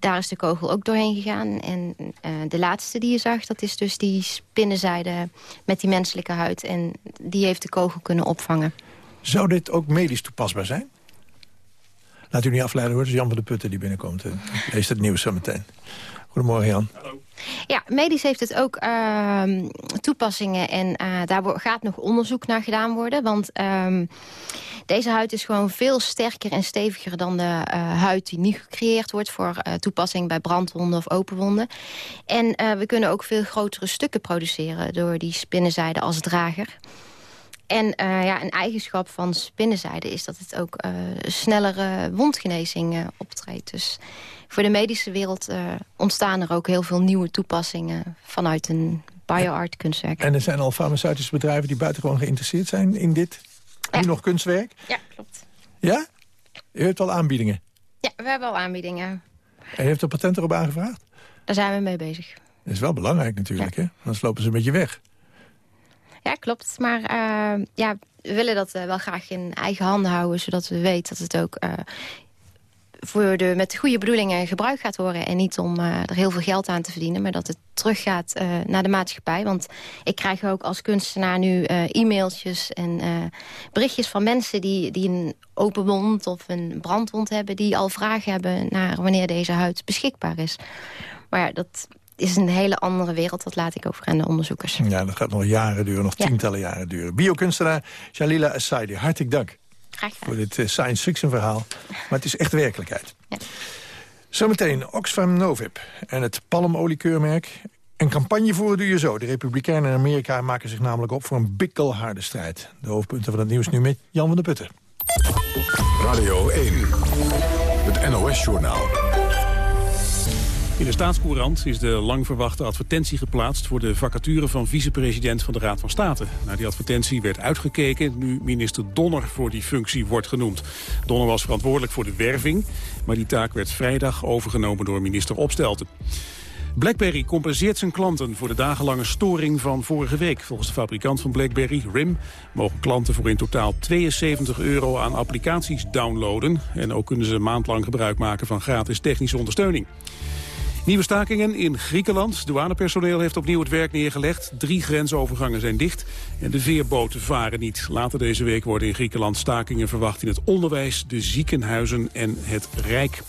daar is de kogel ook doorheen gegaan. En uh, de laatste die je zag, dat is dus die spinnenzijde met die menselijke huid. En die heeft de kogel kunnen opvangen. Zou dit ook medisch toepasbaar zijn? Laat u niet afleiden hoor, het is Jan van de Putten die binnenkomt. Lees het nieuws zo meteen. Goedemorgen Jan. Hallo. Ja, medisch heeft het ook uh, toepassingen en uh, daar gaat nog onderzoek naar gedaan worden. Want uh, deze huid is gewoon veel sterker en steviger dan de uh, huid die nu gecreëerd wordt voor toepassing bij brandwonden of openwonden. En we kunnen ook veel grotere stukken produceren door die spinnenzijde als drager. En ja, een eigenschap van spinnenzijde is dat het ook snellere wondgenezing optreedt. Dus voor de medische wereld ontstaan er ook heel veel nieuwe toepassingen vanuit een bioart kunstwerk. En er zijn al farmaceutische bedrijven die buitengewoon geïnteresseerd zijn in dit nu nog kunstwerk? Ja, klopt. Ja? U heeft al aanbiedingen? Ja, we hebben al aanbiedingen. En u heeft er patent erop aangevraagd? Daar zijn we mee bezig. Dat is wel belangrijk natuurlijk, ja. hè? Anders lopen ze een beetje weg. Ja, klopt. Maar uh, ja, we willen dat uh, wel graag in eigen handen houden... zodat we weten dat het ook uh, voor de, met goede bedoelingen gebruikt gaat worden... en niet om er heel veel geld aan te verdienen... maar dat het teruggaat naar de maatschappij. Want ik krijg ook als kunstenaar nu e-mailtjes en berichtjes van mensen... Die, die een open wond of een brandwond hebben... die al vragen hebben naar wanneer deze huid beschikbaar is. Maar ja, dat is een hele andere wereld. Dat laat ik over aan de onderzoekers. Ja, dat gaat nog jaren duren, nog tientallen jaren duren. Biokunstenaar Jalila Assaidi, hartelijk dank. Graag gedaan. Voor dit uh, science fiction verhaal. Maar het is echt werkelijkheid. Ja. Zometeen Oxfam Novib en het palmoliekeurmerk. Een campagne voeren doe je zo. De Republikeinen in Amerika maken zich namelijk op voor een bikkelharde strijd. De hoofdpunten van het nieuws nu met Jan van der Putten. Radio 1, het NOS-journaal. In de Staatscourant is de lang verwachte advertentie geplaatst... voor de vacature van vicepresident van de Raad van State. Naar die advertentie werd uitgekeken nu minister Donner voor die functie wordt genoemd. Donner was verantwoordelijk voor de werving... maar die taak werd vrijdag overgenomen door minister Opstelten. BlackBerry compenseert zijn klanten voor de dagenlange storing van vorige week. Volgens de fabrikant van BlackBerry, RIM, mogen klanten voor in totaal 72 euro aan applicaties downloaden. En ook kunnen ze een maand lang gebruik maken van gratis technische ondersteuning. Nieuwe stakingen in Griekenland. Douanepersoneel heeft opnieuw het werk neergelegd. Drie grensovergangen zijn dicht en de veerboten varen niet. Later deze week worden in Griekenland stakingen verwacht in het onderwijs, de ziekenhuizen en het Rijk.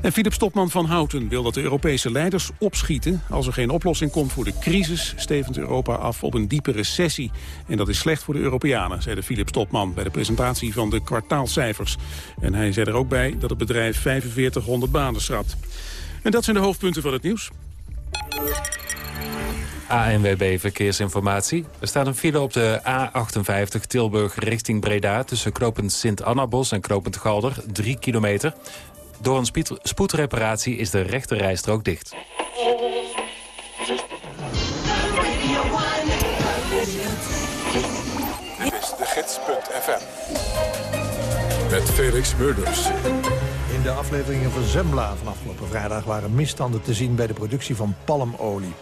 En Philip Stopman van Houten wil dat de Europese leiders opschieten. Als er geen oplossing komt voor de crisis, stevend Europa af op een diepe recessie. En dat is slecht voor de Europeanen, zei de Philip Stopman bij de presentatie van de kwartaalcijfers. En hij zei er ook bij dat het bedrijf 4500 banen schrapt. En dat zijn de hoofdpunten van het nieuws. ANWB Verkeersinformatie. Er staat een file op de A58 Tilburg richting Breda... tussen Knopend Sint-Annabos en Knopend Galder, 3 kilometer. Door een spoedreparatie is de rechte rijstrook dicht. Dit is de gids.fm. Met Felix Murders de afleveringen van Zembla van afgelopen vrijdag... waren misstanden te zien bij de productie van palmolie.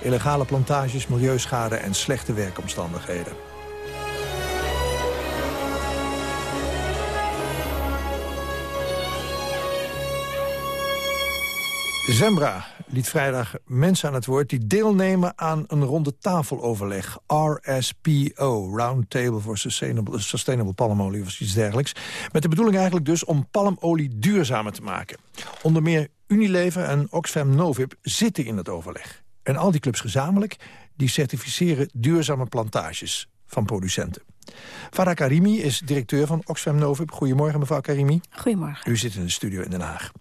Illegale plantages, milieuschade en slechte werkomstandigheden. Zembra liet vrijdag mensen aan het woord... die deelnemen aan een ronde tafeloverleg. RSPO, Roundtable for Sustainable, Sustainable Palmolie of iets dergelijks. Met de bedoeling eigenlijk dus om palmolie duurzamer te maken. Onder meer Unilever en Oxfam Novib zitten in het overleg. En al die clubs gezamenlijk die certificeren duurzame plantages van producenten. Farah Karimi is directeur van Oxfam Novib. Goedemorgen, mevrouw Karimi. Goedemorgen. U zit in de studio in Den Haag.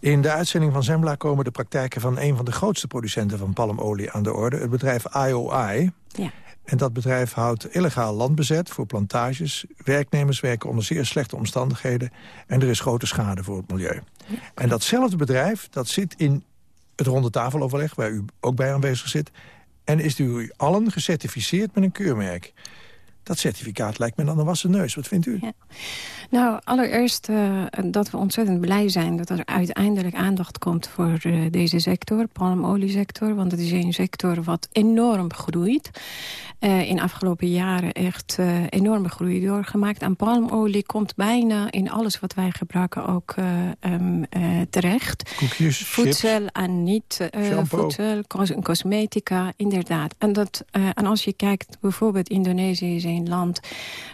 In de uitzending van Zembla komen de praktijken van een van de grootste producenten van palmolie aan de orde. Het bedrijf IOI. Ja. En dat bedrijf houdt illegaal land bezet voor plantages. Werknemers werken onder zeer slechte omstandigheden. En er is grote schade voor het milieu. En datzelfde bedrijf, dat zit in het ronde tafeloverleg... waar u ook bij aanwezig zit. En is u allen gecertificeerd met een keurmerk. Dat certificaat lijkt me dan een wassen neus. Wat vindt u? Ja. Nou, allereerst uh, dat we ontzettend blij zijn... dat er uiteindelijk aandacht komt voor uh, deze sector, palmoliesector. Want het is een sector wat enorm groeit. Uh, in afgelopen jaren echt enorme groei doorgemaakt. En palmolie komt bijna in alles wat wij gebruiken ook um, terecht. Koekjes, Voedsel chips, en niet voedsel, cos cosmetica, inderdaad. En, dat, en als je kijkt, bijvoorbeeld Indonesië is een land...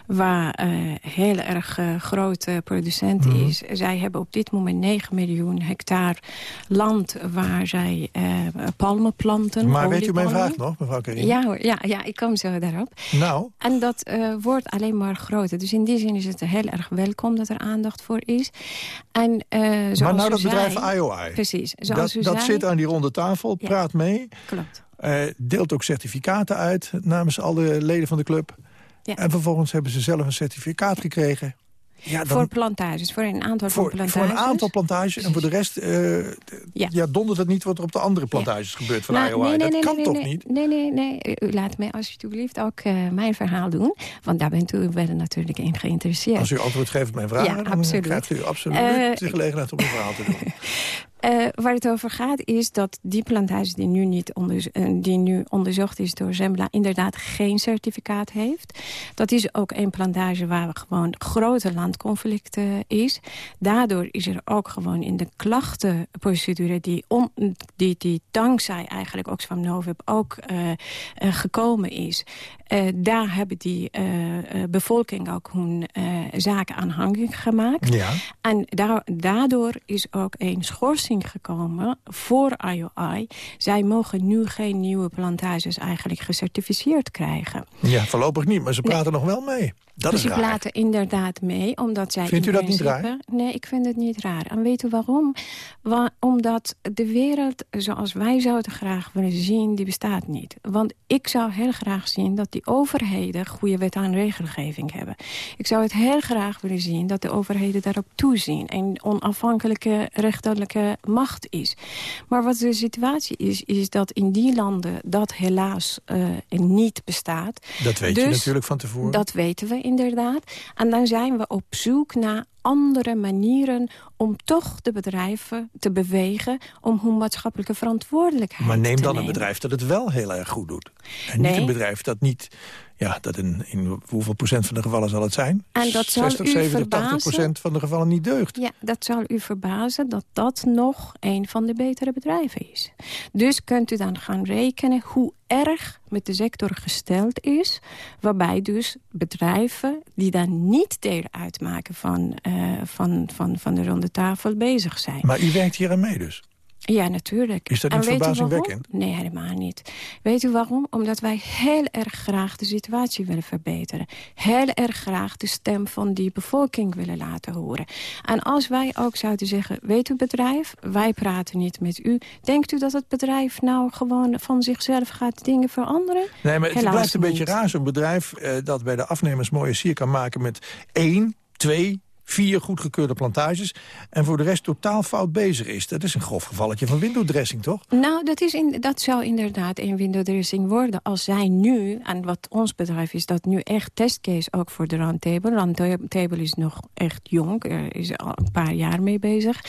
waar heel erg grote producent mhm. is. Zij hebben op dit moment 9 miljoen hectare land waar zij uh, palmen planten. Maar weet u mijn vraag nog, mevrouw Karin? Ja, ja, ja, ik kom zo daarop. Nou? En dat wordt alleen maar groter. Dus in die zin is het heel erg welkom dat er aandacht voor is. En, zoals maar nou dat zei, bedrijf IOI. Precies. Zoals dat, dat zit aan die ronde tafel, ja, praat mee. Klopt. deelt ook certificaten uit namens alle leden van de club. Ja. En vervolgens hebben ze zelf een certificaat gekregen. Ja, dan, voor plantages, voor een aantal voor, plantages. Voor een aantal plantages en voor de rest uh, ja. ja. dondert het niet wat er op de andere plantages ja. gebeurt van nou, IOI. Nee, nee, dat nee, kan toch niet? Nee, nee, nee. U laat mij alsjeblieft ook uh, mijn verhaal doen. Want daar bent u wel natuurlijk in geïnteresseerd. Als u antwoord geeft op mijn vraag, dan absoluut. krijgt u absoluut uh, de gelegenheid om een verhaal te doen. *laughs* Uh, waar het over gaat is dat die plantage die nu, niet uh, die nu onderzocht is door Zembla... inderdaad geen certificaat heeft. Dat is ook een plantage waar gewoon grote landconflicten is. Daardoor is er ook gewoon in de klachtenprocedure... die, on, die, die dankzij eigenlijk Oxfam Novib ook uh, gekomen is... daar hebben die bevolking ook hun zaken aanhangig gemaakt. Ja. En daar, daardoor is ook een schorsing gekomen voor IOI. Zij mogen nu geen nieuwe plantages eigenlijk gecertificeerd krijgen. Ja, voorlopig niet, maar ze praten nog wel mee. Dat dus is ze praten inderdaad mee, omdat zij... Vindt u dat niet raar? Nee, ik vind het niet raar. En weet u waarom? Wa omdat de wereld zoals wij zouden graag willen zien, die bestaat niet. Want ik zou heel graag zien dat die overheden goede wet aan regelgeving hebben. Ik zou het heel graag willen zien dat de overheden daarop toezien. En onafhankelijke rechterlijke macht is. Maar wat de situatie is, is dat in die landen dat helaas uh, niet bestaat. Dat weet dus, je natuurlijk van tevoren. Dat weten we inderdaad. En dan zijn we op zoek naar andere manieren om toch de bedrijven te bewegen... om hun maatschappelijke verantwoordelijkheid Maar neem te dan nemen. een bedrijf dat het wel heel erg goed doet. En Nee. niet een bedrijf dat niet... Ja, dat in, in hoeveel procent van de gevallen zal het zijn? En dat zal 60, u 70, 80 verbazen. procent van de gevallen niet deugt. Ja, dat zal u verbazen dat dat nog een van de betere bedrijven is. Dus kunt u dan gaan rekenen hoe erg met de sector gesteld is... waarbij dus bedrijven die dan niet deel uitmaken van, eh, van, van, van de ronde tafel bezig zijn. Maar u werkt hier aan mee dus? Ja, natuurlijk. Is dat niet verbazingwekkend? Nee, helemaal niet. Weet u waarom? Omdat wij heel erg graag de situatie willen verbeteren. Heel erg graag de stem van die bevolking willen laten horen. En als wij ook zouden zeggen, weet u bedrijf, wij praten niet met u. Denkt u dat het bedrijf nou gewoon van zichzelf gaat dingen veranderen? Nee, maar het Helaas blijft een niet. beetje raar, zo'n bedrijf... Eh, dat bij de afnemers mooie sier kan maken met één, twee, vier goedgekeurde plantages... en voor de rest totaal fout bezig is. Dat is een grof gevalletje van windowdressing, toch? Nou, dat, is in, dat zou inderdaad een windowdressing worden. Als zij nu, en wat ons bedrijf is dat nu echt testcase ook voor de Roundtable. Roundtable is nog echt jong, er is al een paar jaar mee bezig.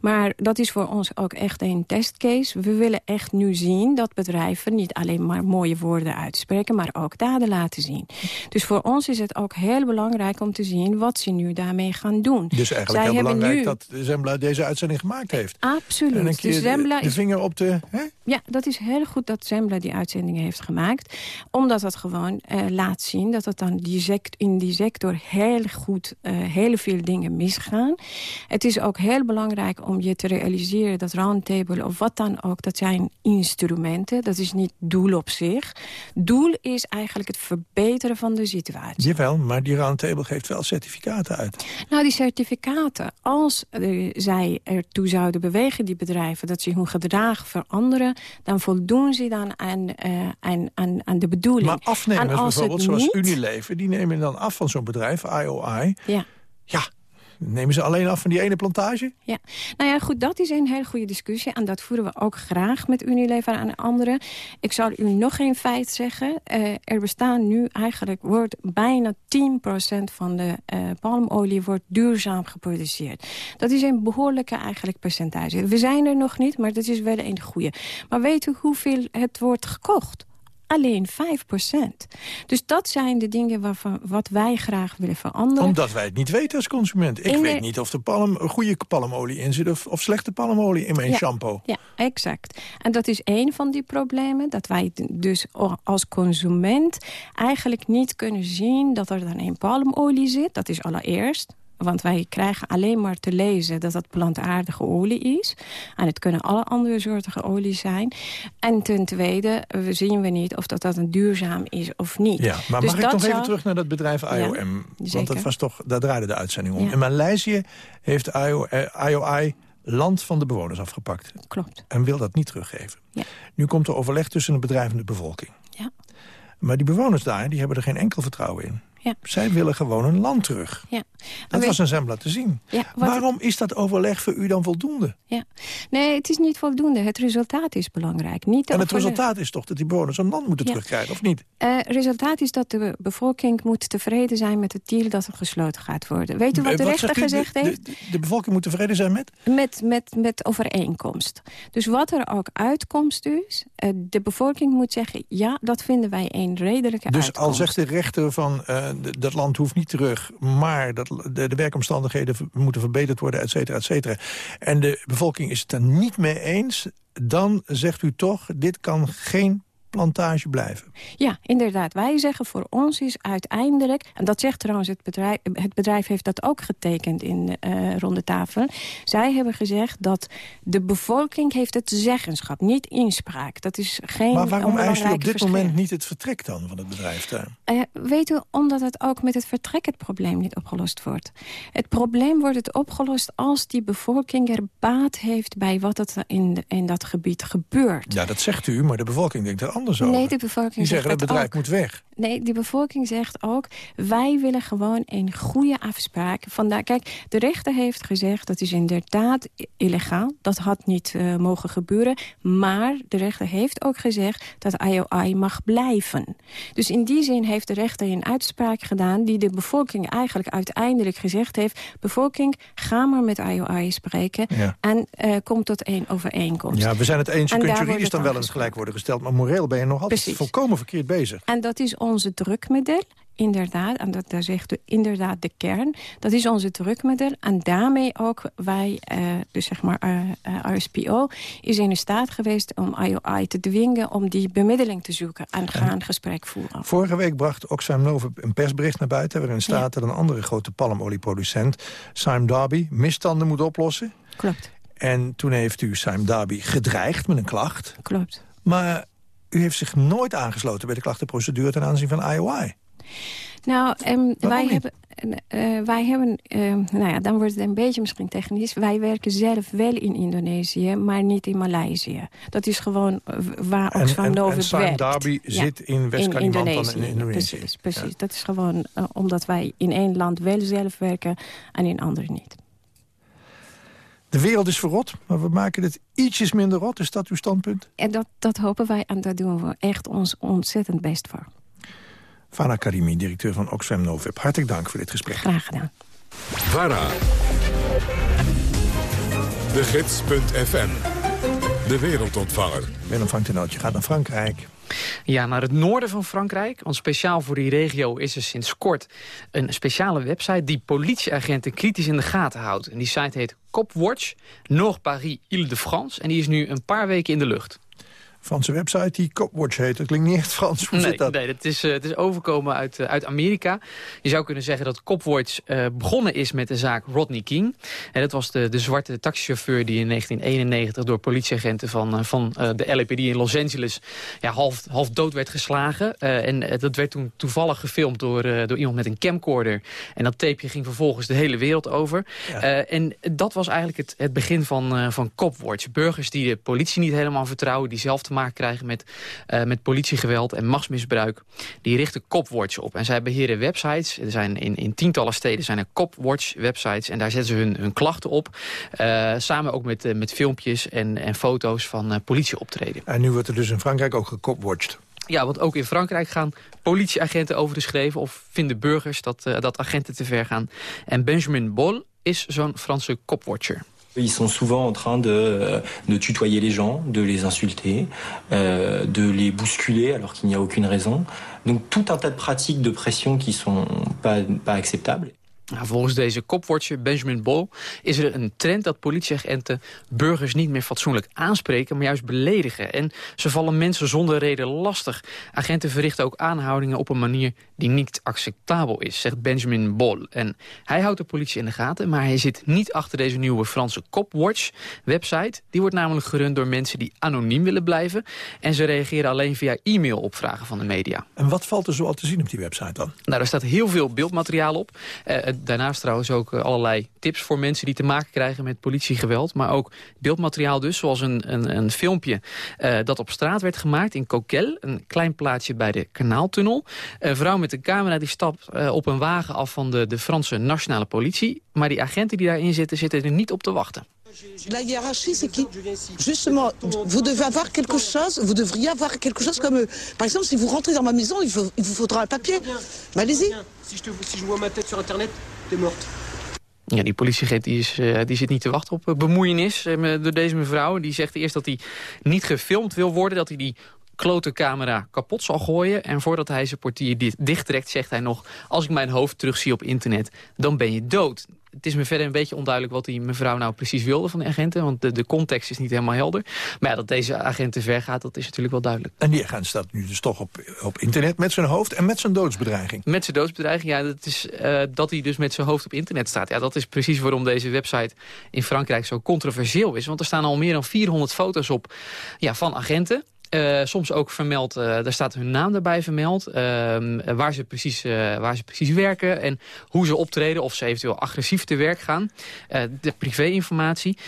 Maar dat is voor ons ook echt een testcase. We willen echt nu zien dat bedrijven niet alleen maar mooie woorden uitspreken... maar ook daden laten zien. Dus voor ons is het ook heel belangrijk om te zien wat ze nu daarmee gaan doen. Dus eigenlijk Zij heel belangrijk nu... dat Zembla deze uitzending gemaakt heeft. Absoluut. En een keer Dus Zembla de, de vinger op de... Hè? ja, dat is heel goed dat Zembla die uitzendingen heeft gemaakt. Omdat dat gewoon eh, laat zien dat het dan die sect in die sector heel goed, eh heel veel dingen misgaan. Het is ook heel belangrijk om je te realiseren dat Roundtable of wat dan ook, dat zijn instrumenten. Dat is niet doel op zich. Doel is eigenlijk het verbeteren van de situatie. Jawel, maar die roundtable geeft wel certificaten uit. Nou, die certificaten, als eh, zij ertoe zouden bewegen, die bedrijven... dat ze hun gedrag veranderen, dan voldoen ze dan aan, eh, aan, aan, aan de bedoeling. Maar afnemers bijvoorbeeld, zoals niet- Unilever... die nemen dan af van zo'n bedrijf, IOI. Ja. Ja, nemen ze alleen af van die ene plantage? Ja, nou ja, goed, dat is een heel goede discussie. En dat voeren we ook graag met Unilever en anderen. Ik zal u nog geen feit zeggen. Eh, er bestaan nu eigenlijk, wordt bijna 10% van de eh, palmolie wordt duurzaam geproduceerd. Dat is een behoorlijke eigenlijk percentage. We zijn er nog niet, maar dat is wel een goede. Maar weet u hoeveel het wordt gekocht? Alleen 5%. Dus dat zijn de dingen waarvan, wat wij graag willen veranderen. Omdat wij het niet weten als consument. Ik In de- weet niet of er palm, goede palmolie in zit... of, of slechte palmolie in mijn Ja, shampoo. Ja, exact. En dat is één van die problemen. Dat wij dus als consument eigenlijk niet kunnen zien... dat er dan een palmolie zit. Dat is allereerst. Want wij krijgen alleen maar te lezen dat dat plantaardige olie is. En het kunnen alle andere soorten olie zijn. En ten tweede we zien we niet of dat, dat een duurzaam is of niet. Ja, maar Dus mag ik nog even terug naar dat bedrijf IOM? want dat was toch, daar draaide de uitzending om. Ja. In Maleisië heeft IO, eh, IOI land van de bewoners afgepakt. Klopt. En wil dat niet teruggeven. Ja. Nu komt er overleg tussen het bedrijf en de bevolking. Ja. Maar die bewoners daar, die hebben er geen enkel vertrouwen in. Ja. Zij willen gewoon hun land terug. Ja. Dat was een zembla te zien. Ja, Waarom is dat overleg voor u dan voldoende? Ja. Nee, het is niet voldoende. Het resultaat is belangrijk. Niet de En het overleg- resultaat is toch dat die bewoners hun land moeten Ja. terugkrijgen, of niet? Eh, Het resultaat is dat de bevolking moet tevreden zijn met het deal dat er gesloten gaat worden. Weet u wat de Eh, rechter zegt u? gezegd de, heeft? De, de bevolking moet tevreden zijn met? Met, met, met overeenkomst. Dus wat er ook uitkomst is, eh, de bevolking moet zeggen... ja, dat vinden wij een redelijke Dus uitkomst. al zegt de rechter van d- dat land hoeft niet terug... maar dat, de, de werkomstandigheden moeten verbeterd worden, et cetera, et cetera. En de bevolking is het er niet mee eens... dan zegt u toch, dit kan geen plantage blijven. Ja, inderdaad. Wij zeggen voor ons is uiteindelijk... en dat zegt trouwens het bedrijf... het bedrijf heeft dat ook getekend in eh ronde tafel. Zij hebben gezegd dat de bevolking heeft het zeggenschap, niet inspraak. Dat is geen maar waarom eist u op dit verschil. moment niet het vertrek dan van het bedrijf daar? Eh, weet u, omdat het ook met het vertrek het probleem niet opgelost wordt. Het probleem wordt het opgelost als die bevolking er baat heeft... bij wat er in, in dat gebied gebeurt. Ja, dat zegt u, maar de bevolking denkt er anders over. Nee, de bevolking Die zeggen, het dat bedrijf ook. moet weg. Nee, de bevolking zegt ook... wij willen gewoon een goede afspraak. Vandaar, kijk, de rechter heeft gezegd... dat is inderdaad illegaal. Dat had niet eh, mogen gebeuren. Maar de rechter heeft ook gezegd dat IOI mag blijven. Dus in die zin heeft de rechter een uitspraak gedaan... die de bevolking eigenlijk uiteindelijk gezegd heeft... bevolking, ga maar met IOI spreken... Ja. en eh, kom tot een overeenkomst. Ja, we zijn het eens. Je En kunt juridisch dan wel eens gelijk worden gesteld... maar moreel ben je nog altijd Precies. volkomen verkeerd bezig. En dat is onze drukmiddel, inderdaad. En dat, daar zegt u inderdaad de kern. Dat is onze drukmiddel. En daarmee ook wij, eh, dus zeg maar eh, eh, RSPO... is in staat geweest om IOI te dwingen... om die bemiddeling te zoeken en gaan gesprek voeren. Vorige week bracht Oxfam Nova een persbericht naar buiten... waarin staat dat een andere grote palmolieproducent, Sime Darby... misstanden moet oplossen. Klopt. En toen heeft u Sime Darby gedreigd met een klacht. Klopt. Maar u heeft zich nooit aangesloten bij de klachtenprocedure... ten aanzien van IOI. Nou, ehm, wij hebben... eh, wij hebben, ehm, nou ja, dan wordt het een beetje misschien technisch. Wij werken zelf wel in Indonesië, maar niet in Maleisië. Dat is gewoon eh, waar En- Oxfam en- Novib en Sime werkt. Darby zit in West-Kalimantan en in Indonesië. Precies, precies. dat is gewoon eh, omdat wij in één land wel zelf werken en in andere niet. De wereld is verrot, maar we maken het ietsjes minder rot. Is dat uw standpunt? En dat, dat hopen wij en daar doen we echt ons ontzettend best voor. Fana Karimi, directeur van Oxfam Novib. Hartelijk dank voor dit gesprek. Graag gedaan. VARA. De Gids.fm. De wereldontvanger. Willem van Tenootje gaat naar Frankrijk. Ja, naar het noorden van Frankrijk. Want speciaal voor die regio is er sinds kort een speciale website... die politieagenten kritisch in de gaten houdt. En die site heet Copwatch, Nord Paris, Ile-de-France. En die is nu een paar weken in de lucht. Franse website die Copwatch heet. Dat klinkt niet echt Frans. Hoe nee, zit dat? nee het, is, eh, het is overkomen uit, eh, uit Amerika. Je zou kunnen zeggen dat Copwatch eh, begonnen is met de zaak Rodney King. En dat was de, de zwarte taxichauffeur die in 1991 door politieagenten van, van de LAPD in Los Angeles ja, half, half dood werd geslagen. En dat werd toen toevallig gefilmd door, door iemand met een camcorder. En dat tapeje ging vervolgens de hele wereld over. En dat was eigenlijk het, het begin van, van Copwatch. Burgers die de politie niet helemaal vertrouwen, die zelf te maken krijgen met, eh, met politiegeweld en machtsmisbruik. Die richten Copwatch op. En zij beheren websites. Er zijn in, in tientallen steden zijn er Copwatch websites. En daar zetten ze hun, hun klachten op. Eh, samen ook met, eh, met filmpjes en, en foto's van politieoptreden. En nu wordt er dus in Frankrijk ook gecopwatcht. Ja, want ook in Frankrijk gaan politieagenten over de schreven... of vinden burgers dat, dat agenten te ver gaan. En Benjamin Bol is zo'n Franse copwatcher. Ils sont souvent en train de, euh, de tutoyer les gens, de les insulter, euh, de les bousculer alors qu'il n'y a aucune raison. Donc tout un tas de pratiques de pression qui sont pas, pas acceptables. Nou, volgens deze kopwatcher Benjamin Bol is er een trend dat politieagenten burgers niet meer fatsoenlijk aanspreken, maar juist beledigen. En ze vallen mensen zonder reden lastig. Agenten verrichten ook aanhoudingen op een manier die niet acceptabel is, zegt Benjamin Bol. En hij houdt de politie in de gaten, maar hij zit niet achter deze nieuwe Franse Copwatch website. Die wordt namelijk gerund door mensen die anoniem willen blijven. En ze reageren alleen via e-mail op vragen van de media. En wat valt er zoal te zien op die website dan? Nou, daar staat heel veel beeldmateriaal op. Eh, daarnaast trouwens ook eh, allerlei tips voor mensen die te maken krijgen met politiegeweld. Maar ook beeldmateriaal dus, zoals een, een, een filmpje uh, dat op straat werd gemaakt in Coquel. Een klein plaatsje bij de Kanaaltunnel. Een vrouw met een camera die stapt uh, op een wagen af van de, de Franse nationale politie. Maar die agenten die daarin zitten, zitten er niet op te wachten. La hiérarchie, c'est qui Justement, vous devez avoir quelque chose, vous devriez avoir quelque chose comme... Par exemple, si vous rentrez dans ma maison, il, il vous faudra un papier. Allez-y. Si je, si je vois ma tête sur Internet, t'es morte. Ja, die politieagent die is, uh, die zit niet te wachten op bemoeienis uh, door deze mevrouw. Die zegt eerst dat hij niet gefilmd wil worden, dat hij die klote camera kapot zal gooien. En voordat hij zijn portier dichttrekt, zegt hij nog... als ik mijn hoofd terugzie op internet, dan ben je dood het is me verder een beetje onduidelijk wat die mevrouw nou precies wilde van de agenten. Want de, de context is niet helemaal helder. Maar ja, dat deze agent te ver gaat, dat is natuurlijk wel duidelijk. En die agent staat nu dus toch op, op internet met zijn hoofd en met zijn doodsbedreiging. Met zijn doodsbedreiging, ja. Dat, is, uh, dat hij dus met zijn hoofd op internet staat. Ja, dat is precies waarom deze website in Frankrijk zo controversieel is. Want er staan al meer dan 400 foto's op ja, van agenten. Uh, soms ook vermeld, uh, daar staat hun naam daarbij vermeld. Uh, waar, ze precies, uh, waar ze precies werken en hoe ze optreden. Of ze eventueel agressief te werk gaan. de privéinformatie.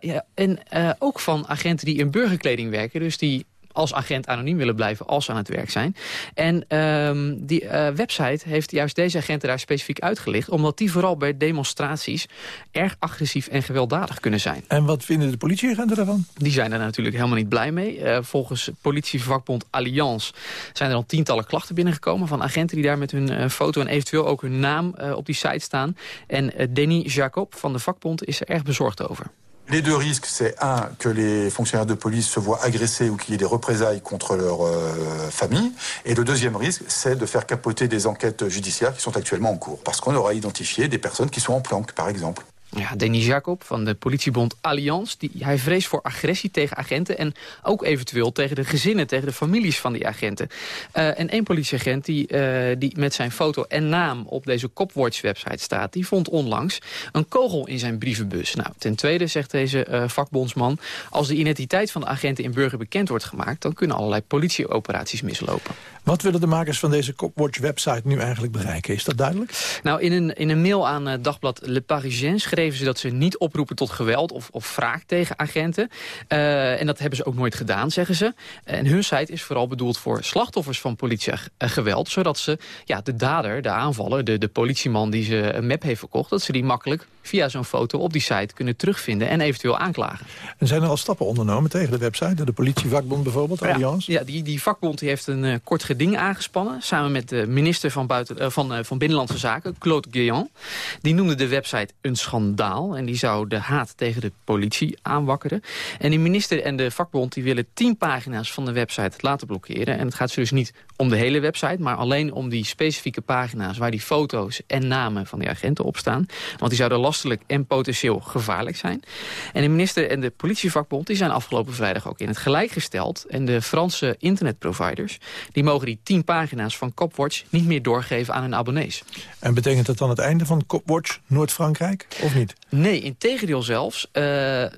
ja, en ook van agenten die in burgerkleding werken. Dus die als agent anoniem willen blijven als ze aan het werk zijn. En um, die uh, website heeft juist deze agenten daar specifiek uitgelicht... omdat die vooral bij demonstraties erg agressief en gewelddadig kunnen zijn. En wat vinden de politieagenten daarvan? Die zijn er natuurlijk helemaal niet blij mee. Uh, volgens politievakbond Allianz zijn er al tientallen klachten binnengekomen... van agenten die daar met hun uh, foto en eventueel ook hun naam op die site staan. En Denis Jacob van de vakbond is er erg bezorgd over. Les deux risques, c'est un, que les fonctionnaires de police se voient agressés ou qu'il y ait des représailles contre leur euh, famille. Et le deuxième risque, c'est de faire capoter des enquêtes judiciaires qui sont actuellement en cours. Parce qu'on aura identifié des personnes qui sont en planque, par exemple. Ja, Denis Jacob van de politiebond Allianz. Die, hij vreest voor agressie tegen agenten... en ook eventueel tegen de gezinnen, tegen de families van die agenten. Uh, en één politieagent die, uh, die met zijn foto en naam op deze Copwatch-website staat... die vond onlangs een kogel in zijn brievenbus. Nou, ten tweede zegt deze uh, vakbondsman... als de identiteit van de agenten in burger bekend wordt gemaakt... dan kunnen allerlei politieoperaties mislopen. Wat willen de makers van deze Copwatch-website nu eigenlijk bereiken? Is dat duidelijk? Nou, in een, in een mail aan dagblad Le Parisien schreven ze dat ze niet oproepen tot geweld of, of wraak tegen agenten. Uh, en dat hebben ze ook nooit gedaan, zeggen ze. En hun site is vooral bedoeld voor slachtoffers van politiegeweld. Zodat ze ja, de dader, de aanvaller, de, de politieman die ze een map heeft verkocht... dat ze die makkelijk via zo'n foto op die site kunnen terugvinden en eventueel aanklagen. En zijn er al stappen ondernomen tegen de website? De politievakbond bijvoorbeeld, Allianz? Ja, ja die, die vakbond die heeft een uh, kort geding aangespannen... samen met de minister van, buiten, uh, van, van Binnenlandse Zaken, Claude Guéant. Die noemde de website een schandaal... en die zou de haat tegen de politie aanwakkeren. En die minister en de vakbond die willen tien pagina's van de website laten blokkeren. En het gaat dus niet om de hele website... maar alleen om die specifieke pagina's... waar die foto's en namen van die agenten op staan. Want die zouden lastelijk en potentieel gevaarlijk zijn. En de minister en de politievakbond die zijn afgelopen vrijdag ook in het gelijk gesteld. En de Franse internetproviders die mogen die tien pagina's van Copwatch niet meer doorgeven aan hun abonnees. En betekent dat dan het einde van Copwatch Noord-Frankrijk, of Nee, in tegendeel zelfs. Uh,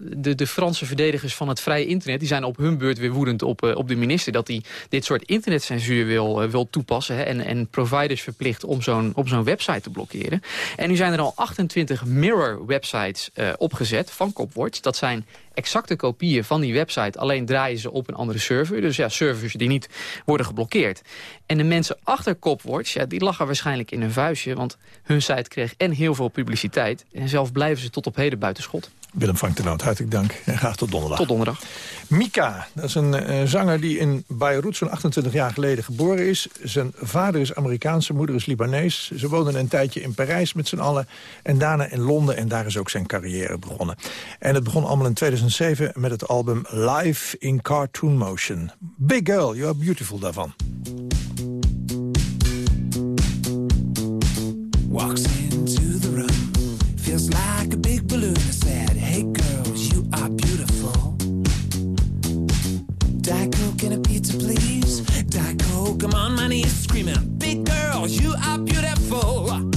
de, de Franse verdedigers van het vrije internet... die zijn op hun beurt weer woedend op, uh, op de minister... dat hij dit soort internetcensuur wil, uh, wil toepassen... Hè, en, en providers verplicht om zo'n zo'n website te blokkeren. En nu zijn er al 28 mirror-websites opgezet van Copwatch. Dat zijn exacte kopieën van die website. Alleen draaien ze op een andere server. Dus ja, servers die niet worden geblokkeerd. En de mensen achter Copwatch, ja, die lachen waarschijnlijk in hun vuistje. Want hun site kreeg en heel veel publiciteit. En zelf blijven ze tot op heden buiten schot. Willem Frank de Noot, hartelijk dank. En graag tot donderdag. Tot donderdag. Mika, dat is een uh, zanger die in Beirut zo'n 28 jaar geleden geboren is. Zijn vader is Amerikaans, zijn moeder is Libanees. Ze woonden een tijdje in Parijs met z'n allen. En daarna in Londen en daar is ook zijn carrière begonnen. En het begon allemaal in 2007 met het album Live in Cartoon Motion. Big Girl, You Are Beautiful daarvan. Walks room, feels like a big balloon. I said, hey girls, you are beautiful. Diet Coke and a pizza, please. Diet Coke, I'm on my knees screaming, big girls, you are beautiful.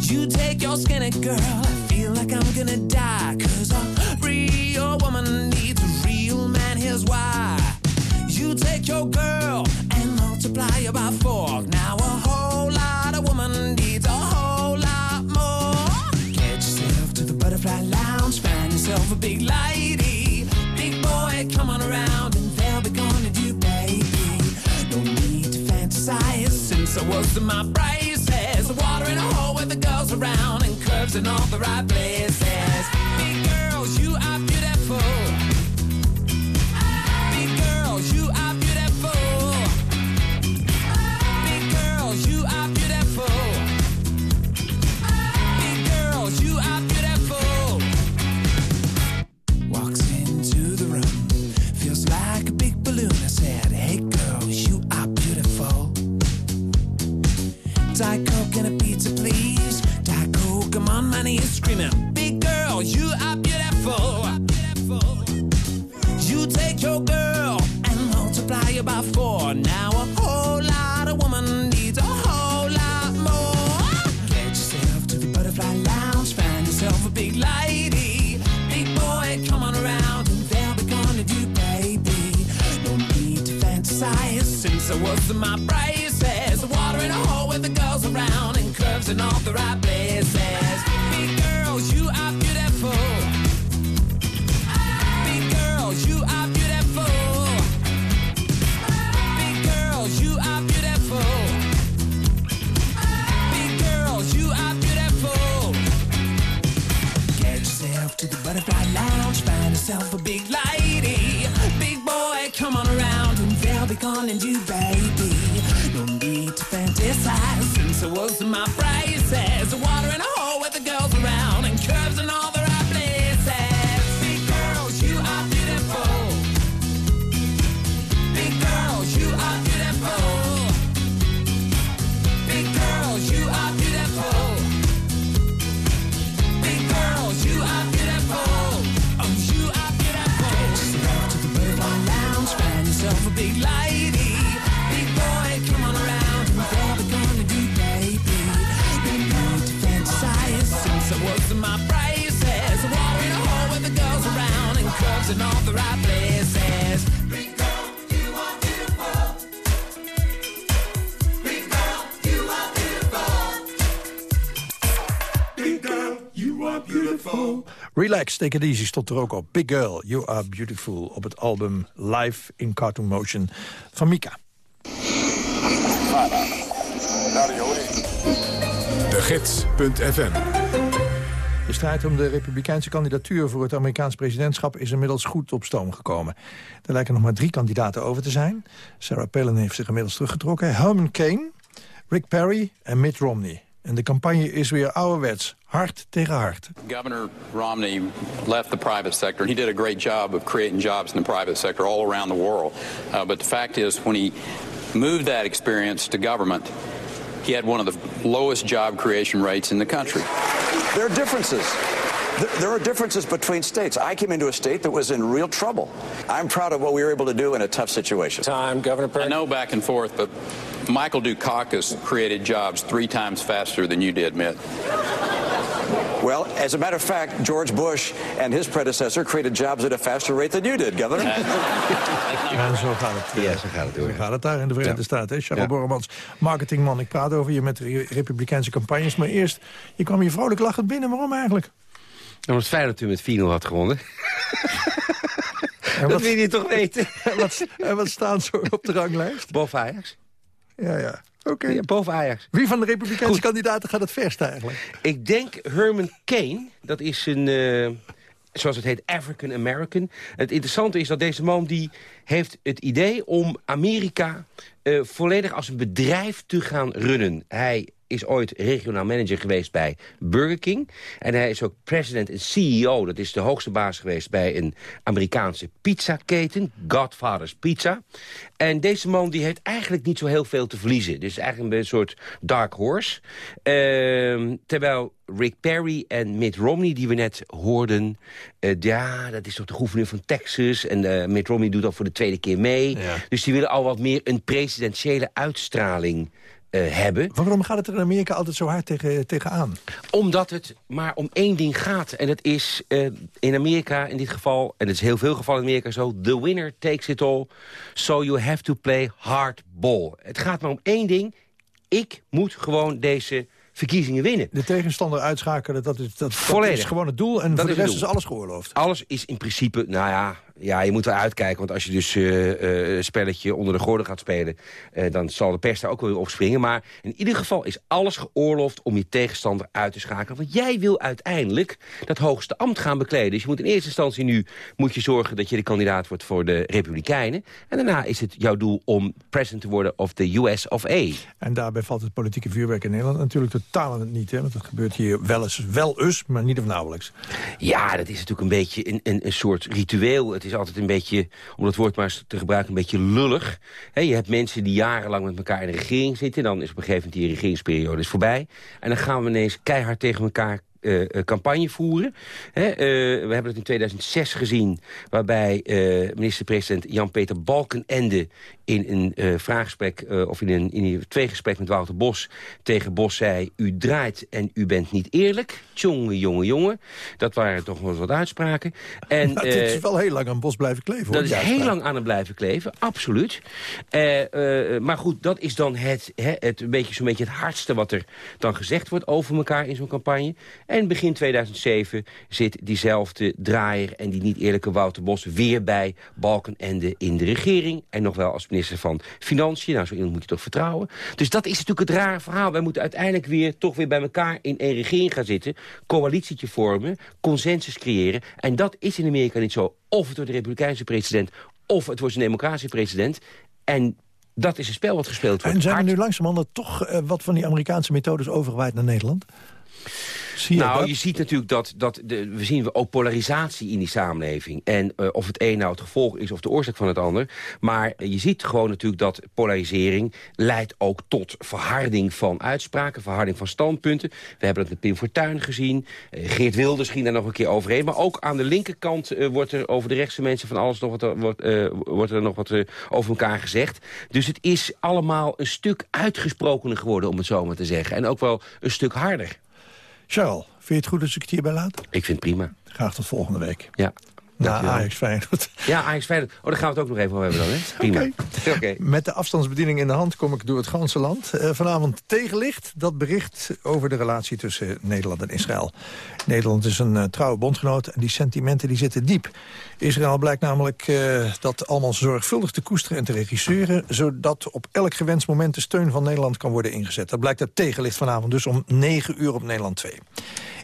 You take your skinny girl, I feel like I'm gonna die. Cause a real woman needs a real man, here's why. You take your girl and multiply her by four. Now a whole lot of woman needs yourself a big lady. Big boy, come on around and they'll be gonna do, baby. No need to fantasize since I was in my braces. Water in a hole with the girls around and curves in all the right places. Big girls, you are beautiful. Multiply it and you Relax, take it easy stond er ook op. Big Girl, You Are Beautiful op het album Live in Cartoon Motion van Mika. De Gids.fm De strijd om de republikeinse kandidatuur voor het Amerikaans presidentschap is inmiddels goed op stoom gekomen. Er lijken nog maar drie kandidaten over te zijn. Sarah Palin heeft zich inmiddels teruggetrokken. Herman Kane, Rick Perry en Mitt Romney. En de campagne is weer ouderwets, hard tegen hard. Governor Romney left the private sector. He did a great job of creating jobs in the private sector all around the world. Uh, but the fact is, when he moved that experience to government, he had one of the lowest job creation rates in the country. There are differences. Th- There are differences between states. I came into a state that was in real trouble. I'm proud of what we were able to do in a tough situation. Time, Governor Perry. I know back and forth, but Michael Dukakis created jobs three times faster than you did, Mitt. Well, as a matter of fact, George Bush and his predecessor created jobs at a faster rate than you did, Governor. *laughs* Ja, zo gaat het. Ja, zo gaat het, zo gaat het daar in de Verenigde Staten. Hè? Charles Ja. Borremans, marketingman. Ik praat over je met de republikeinse campagnes. Maar eerst, je kwam hier vrolijk lachend binnen. Waarom eigenlijk? Omdat Feyenoord u met 4-0 had gewonnen. En dat wil je toch weten? *laughs* En wat, en wat staan ze op de ranglijst? Boven Ajax. Ja, ja. Oké. Ja, boven Ajax. Wie van de republikeinse kandidaten gaat het verst eigenlijk? Ik denk Herman Kane. Dat is een, eh, zoals het heet, African American. Het interessante is dat deze man die heeft het idee om Amerika eh, volledig als een bedrijf te gaan runnen. Hij is ooit regionaal manager geweest bij Burger King. En hij is ook president en CEO, dat is de hoogste baas geweest... bij een Amerikaanse pizzaketen, Godfather's Pizza. En deze man die heeft eigenlijk niet zo heel veel te verliezen. Dus eigenlijk een soort dark horse. Ehm, terwijl Rick Perry en Mitt Romney, die we net hoorden... eh, ja, dat is toch de gouverneur van Texas. En eh, Mitt Romney doet dat voor de tweede keer mee. Dus die willen al wat meer een presidentiële uitstraling eh, hebben. Waarom gaat het er in Amerika altijd zo hard tegen, tegenaan? Omdat het maar om één ding gaat. En dat is eh, in Amerika in dit geval, en het is heel veel gevallen in Amerika zo... the winner takes it all, so you have to play hardball. Het gaat maar om één ding. Ik moet gewoon deze verkiezingen winnen. De tegenstander uitschakelen, dat is, dat, dat is gewoon het doel. En Dat voor de rest is alles geoorloofd. Alles is in principe, nou ja, ja, je moet wel uitkijken. Want als je dus een spelletje onder de gordel gaat spelen... eh, dan zal de pers daar ook wel weer op springen. Maar in ieder geval is alles geoorloofd om je tegenstander uit te schakelen. Want jij wil uiteindelijk dat hoogste ambt gaan bekleden. Dus je moet in eerste instantie nu moet je zorgen dat je de kandidaat wordt voor de Republikeinen. En daarna is het jouw doel om president te worden of de US of A. En daarbij valt het politieke vuurwerk in Nederland natuurlijk totaal niet. Hè? Want dat gebeurt hier wel eens, wel eens, maar niet of nauwelijks. Ja, dat is natuurlijk een beetje een, een, een soort ritueel. Het is altijd een beetje, om dat woord maar eens te gebruiken, een beetje lullig. Je hebt mensen die jarenlang met elkaar in de regering zitten. Dan is op een gegeven moment die regeringsperiode is voorbij. En dan gaan we ineens keihard tegen elkaar eh, campagne voeren. Eh, we hebben het in 2006 gezien... waarbij minister-president Jan-Peter Balkenende... in een eh, vraaggesprek, eh, of in een, in een tweegesprek met Wouter Bos... tegen Bos zei, u draait en u bent niet eerlijk. Tjonge, jonge, jonge. Dat waren toch wel wat uitspraken. En, *laughs* Nou, dit is eh, wel heel lang aan Bos blijven kleven. hoor, dat is heel lang aan het blijven kleven, absoluut. Maar goed, dat is dan het, hè, het, een beetje, zo'n beetje het hardste wat er dan gezegd wordt over elkaar in zo'n campagne. En begin 2007 zit diezelfde draaier en die niet eerlijke Wouter Bos weer bij Balkenende in de regering. En nog wel als minister van Financiën. Nou, zo iemand moet je toch vertrouwen. Dus dat is natuurlijk het rare verhaal. Wij moeten uiteindelijk weer toch weer bij elkaar in één regering gaan zitten. Coalitietje vormen, consensus creëren. En dat is in Amerika niet zo. Of het wordt de Republikeinse president, of het wordt een democratische president. En dat is het spel wat gespeeld wordt. En zijn Hard- nu langzamerhand toch eh, wat van die Amerikaanse methodes overgewaaid naar Nederland? Zie je nou, dat? je ziet natuurlijk dat, dat de, we zien ook polarisatie in die samenleving. En eh, of het een nou het gevolg is of de oorzaak van het ander. Maar je ziet gewoon natuurlijk dat polarisering leidt ook tot verharding van uitspraken, verharding van standpunten. We hebben dat met Pim Fortuyn gezien. Eh, Geert Wilders ging daar nog een keer overheen. Maar ook aan de linkerkant eh, wordt er over de rechtse mensen van alles nog wat, wordt, wordt er nog wat over elkaar gezegd. Dus het is allemaal een stuk uitgesprokener geworden, om het zo maar te zeggen. En ook wel een stuk harder. Charles, vind je het goed als ik het hierbij laat? Ik vind het prima. Graag tot volgende week. Ja. Dankjewel. Ajax Feyenoord. Ja, Ajax Feyenoord. Oh, daar gaan we het ook nog even over hebben dan, hè? Prima. Oké. Met de afstandsbediening in de hand kom ik door het ganse land. Eh, vanavond tegenlicht dat bericht over de relatie tussen Nederland en Israël. Nederland is een eh, trouwe bondgenoot en die sentimenten die zitten diep. Israël blijkt namelijk eh, dat allemaal zorgvuldig te koesteren en te regisseren... zodat op elk gewenst moment de steun van Nederland kan worden ingezet. Dat blijkt uit tegenlicht vanavond dus om 9 uur op Nederland 2.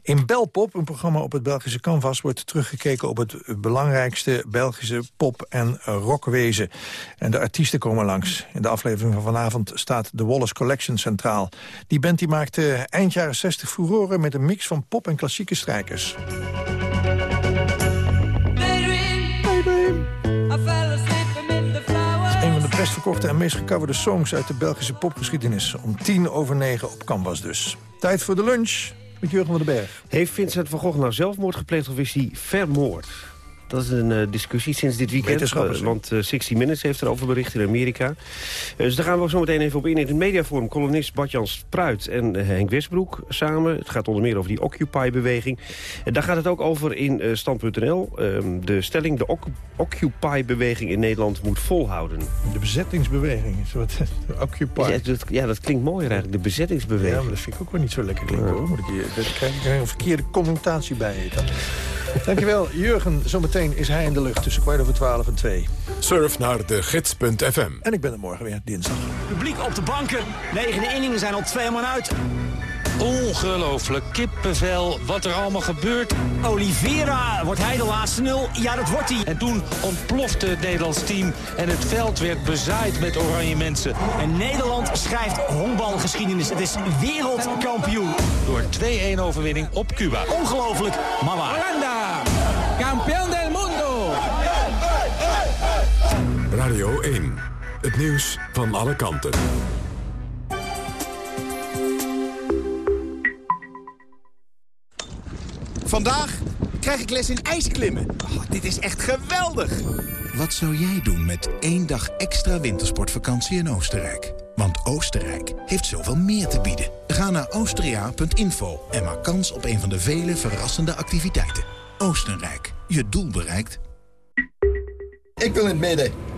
In Belpop, een programma op het Belgische Canvas... wordt teruggekeken op het belangrijkste Belgische pop- en rockwezen. En de artiesten komen langs. In de aflevering van vanavond staat de Wallace Collection centraal. Die band die maakte eind jaren 60 furoren... met een mix van pop- en klassieke strijkers. De best verkochte en meest gecoverde songs uit de Belgische popgeschiedenis. Om tien over negen op Canvas dus. Tijd voor de lunch met Jurgen van den Berg. Heeft Vincent van Gogh nou zelfmoord gepleegd of is hij vermoord? Dat is een eh, discussie sinds dit weekend. Eh, want eh, 60 Minutes heeft erover bericht in Amerika. Eh, dus daar gaan we zo meteen even op in. In het mediaforum columnist Bart-Jan Spruit en eh, Henk Westbroek samen. Het gaat onder meer over die Occupy-beweging. En daar gaat het ook over in eh, Stand.nl. Ehm, de stelling, de Oc- Occupy-beweging in Nederland moet volhouden. De bezettingsbeweging. Is wat, de Occupy. Ja dat, ja, dat klinkt mooier eigenlijk, de bezettingsbeweging. Ja, maar dat vind ik ook wel niet zo lekker klinken hoor. Moet ik je, daar krijg ik een verkeerde connotatie bij. Dat. Dankjewel, Jurgen. Zometeen is hij in de lucht tussen kwart over twaalf en twee. Surf naar de gids.fm. En ik ben er morgen weer, dinsdag. Publiek op de banken. Negende inningen zijn al twee man uit. Ongelooflijk. Kippenvel. Wat er allemaal gebeurt. Oliveira. Wordt hij de laatste nul? Ja, dat wordt hij. En toen ontplofte het Nederlands team. En het veld werd bezaaid met oranje mensen. En Nederland schrijft honkbalgeschiedenis. Het is wereldkampioen. Door 2-1 overwinning op Cuba. Ongelooflijk, maar waar. Holanda. Kampioen Radio 1. Het nieuws van alle kanten. Vandaag krijg ik les in ijsklimmen. Oh, dit is echt geweldig. Wat zou jij doen met één dag extra wintersportvakantie in Oostenrijk? Want Oostenrijk heeft zoveel meer te bieden. Ga naar austria.info en maak kans op een van de vele verrassende activiteiten. Oostenrijk, je doel bereikt. Ik wil in het midden.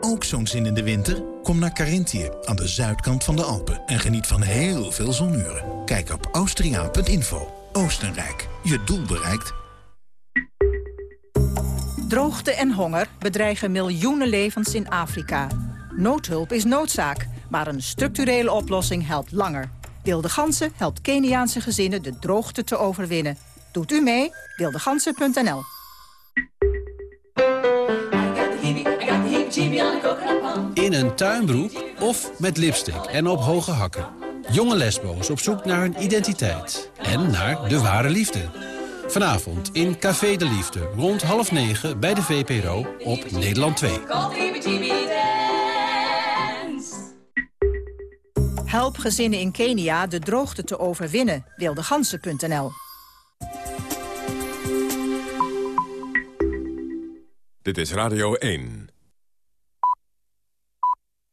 Ook zo'n zin in de winter? Kom naar Carinthië, aan de zuidkant van de Alpen. En geniet van heel veel zonuren. Kijk op austriaan.info. Oostenrijk, je doel bereikt. Droogte en honger bedreigen miljoenen levens in Afrika. Noodhulp is noodzaak, maar een structurele oplossing helpt langer. Wilde Gansen helpt Keniaanse gezinnen de droogte te overwinnen. Doet u mee? Wildegansen.nl In een tuinbroek of met lipstick en op hoge hakken. Jonge lesbo's op zoek naar hun identiteit en naar de ware liefde. Vanavond in Café de Liefde, rond half negen bij de VPRO op Nederland 2. Help gezinnen in Kenia de droogte te overwinnen. Wildegansen.nl Dit is Radio 1.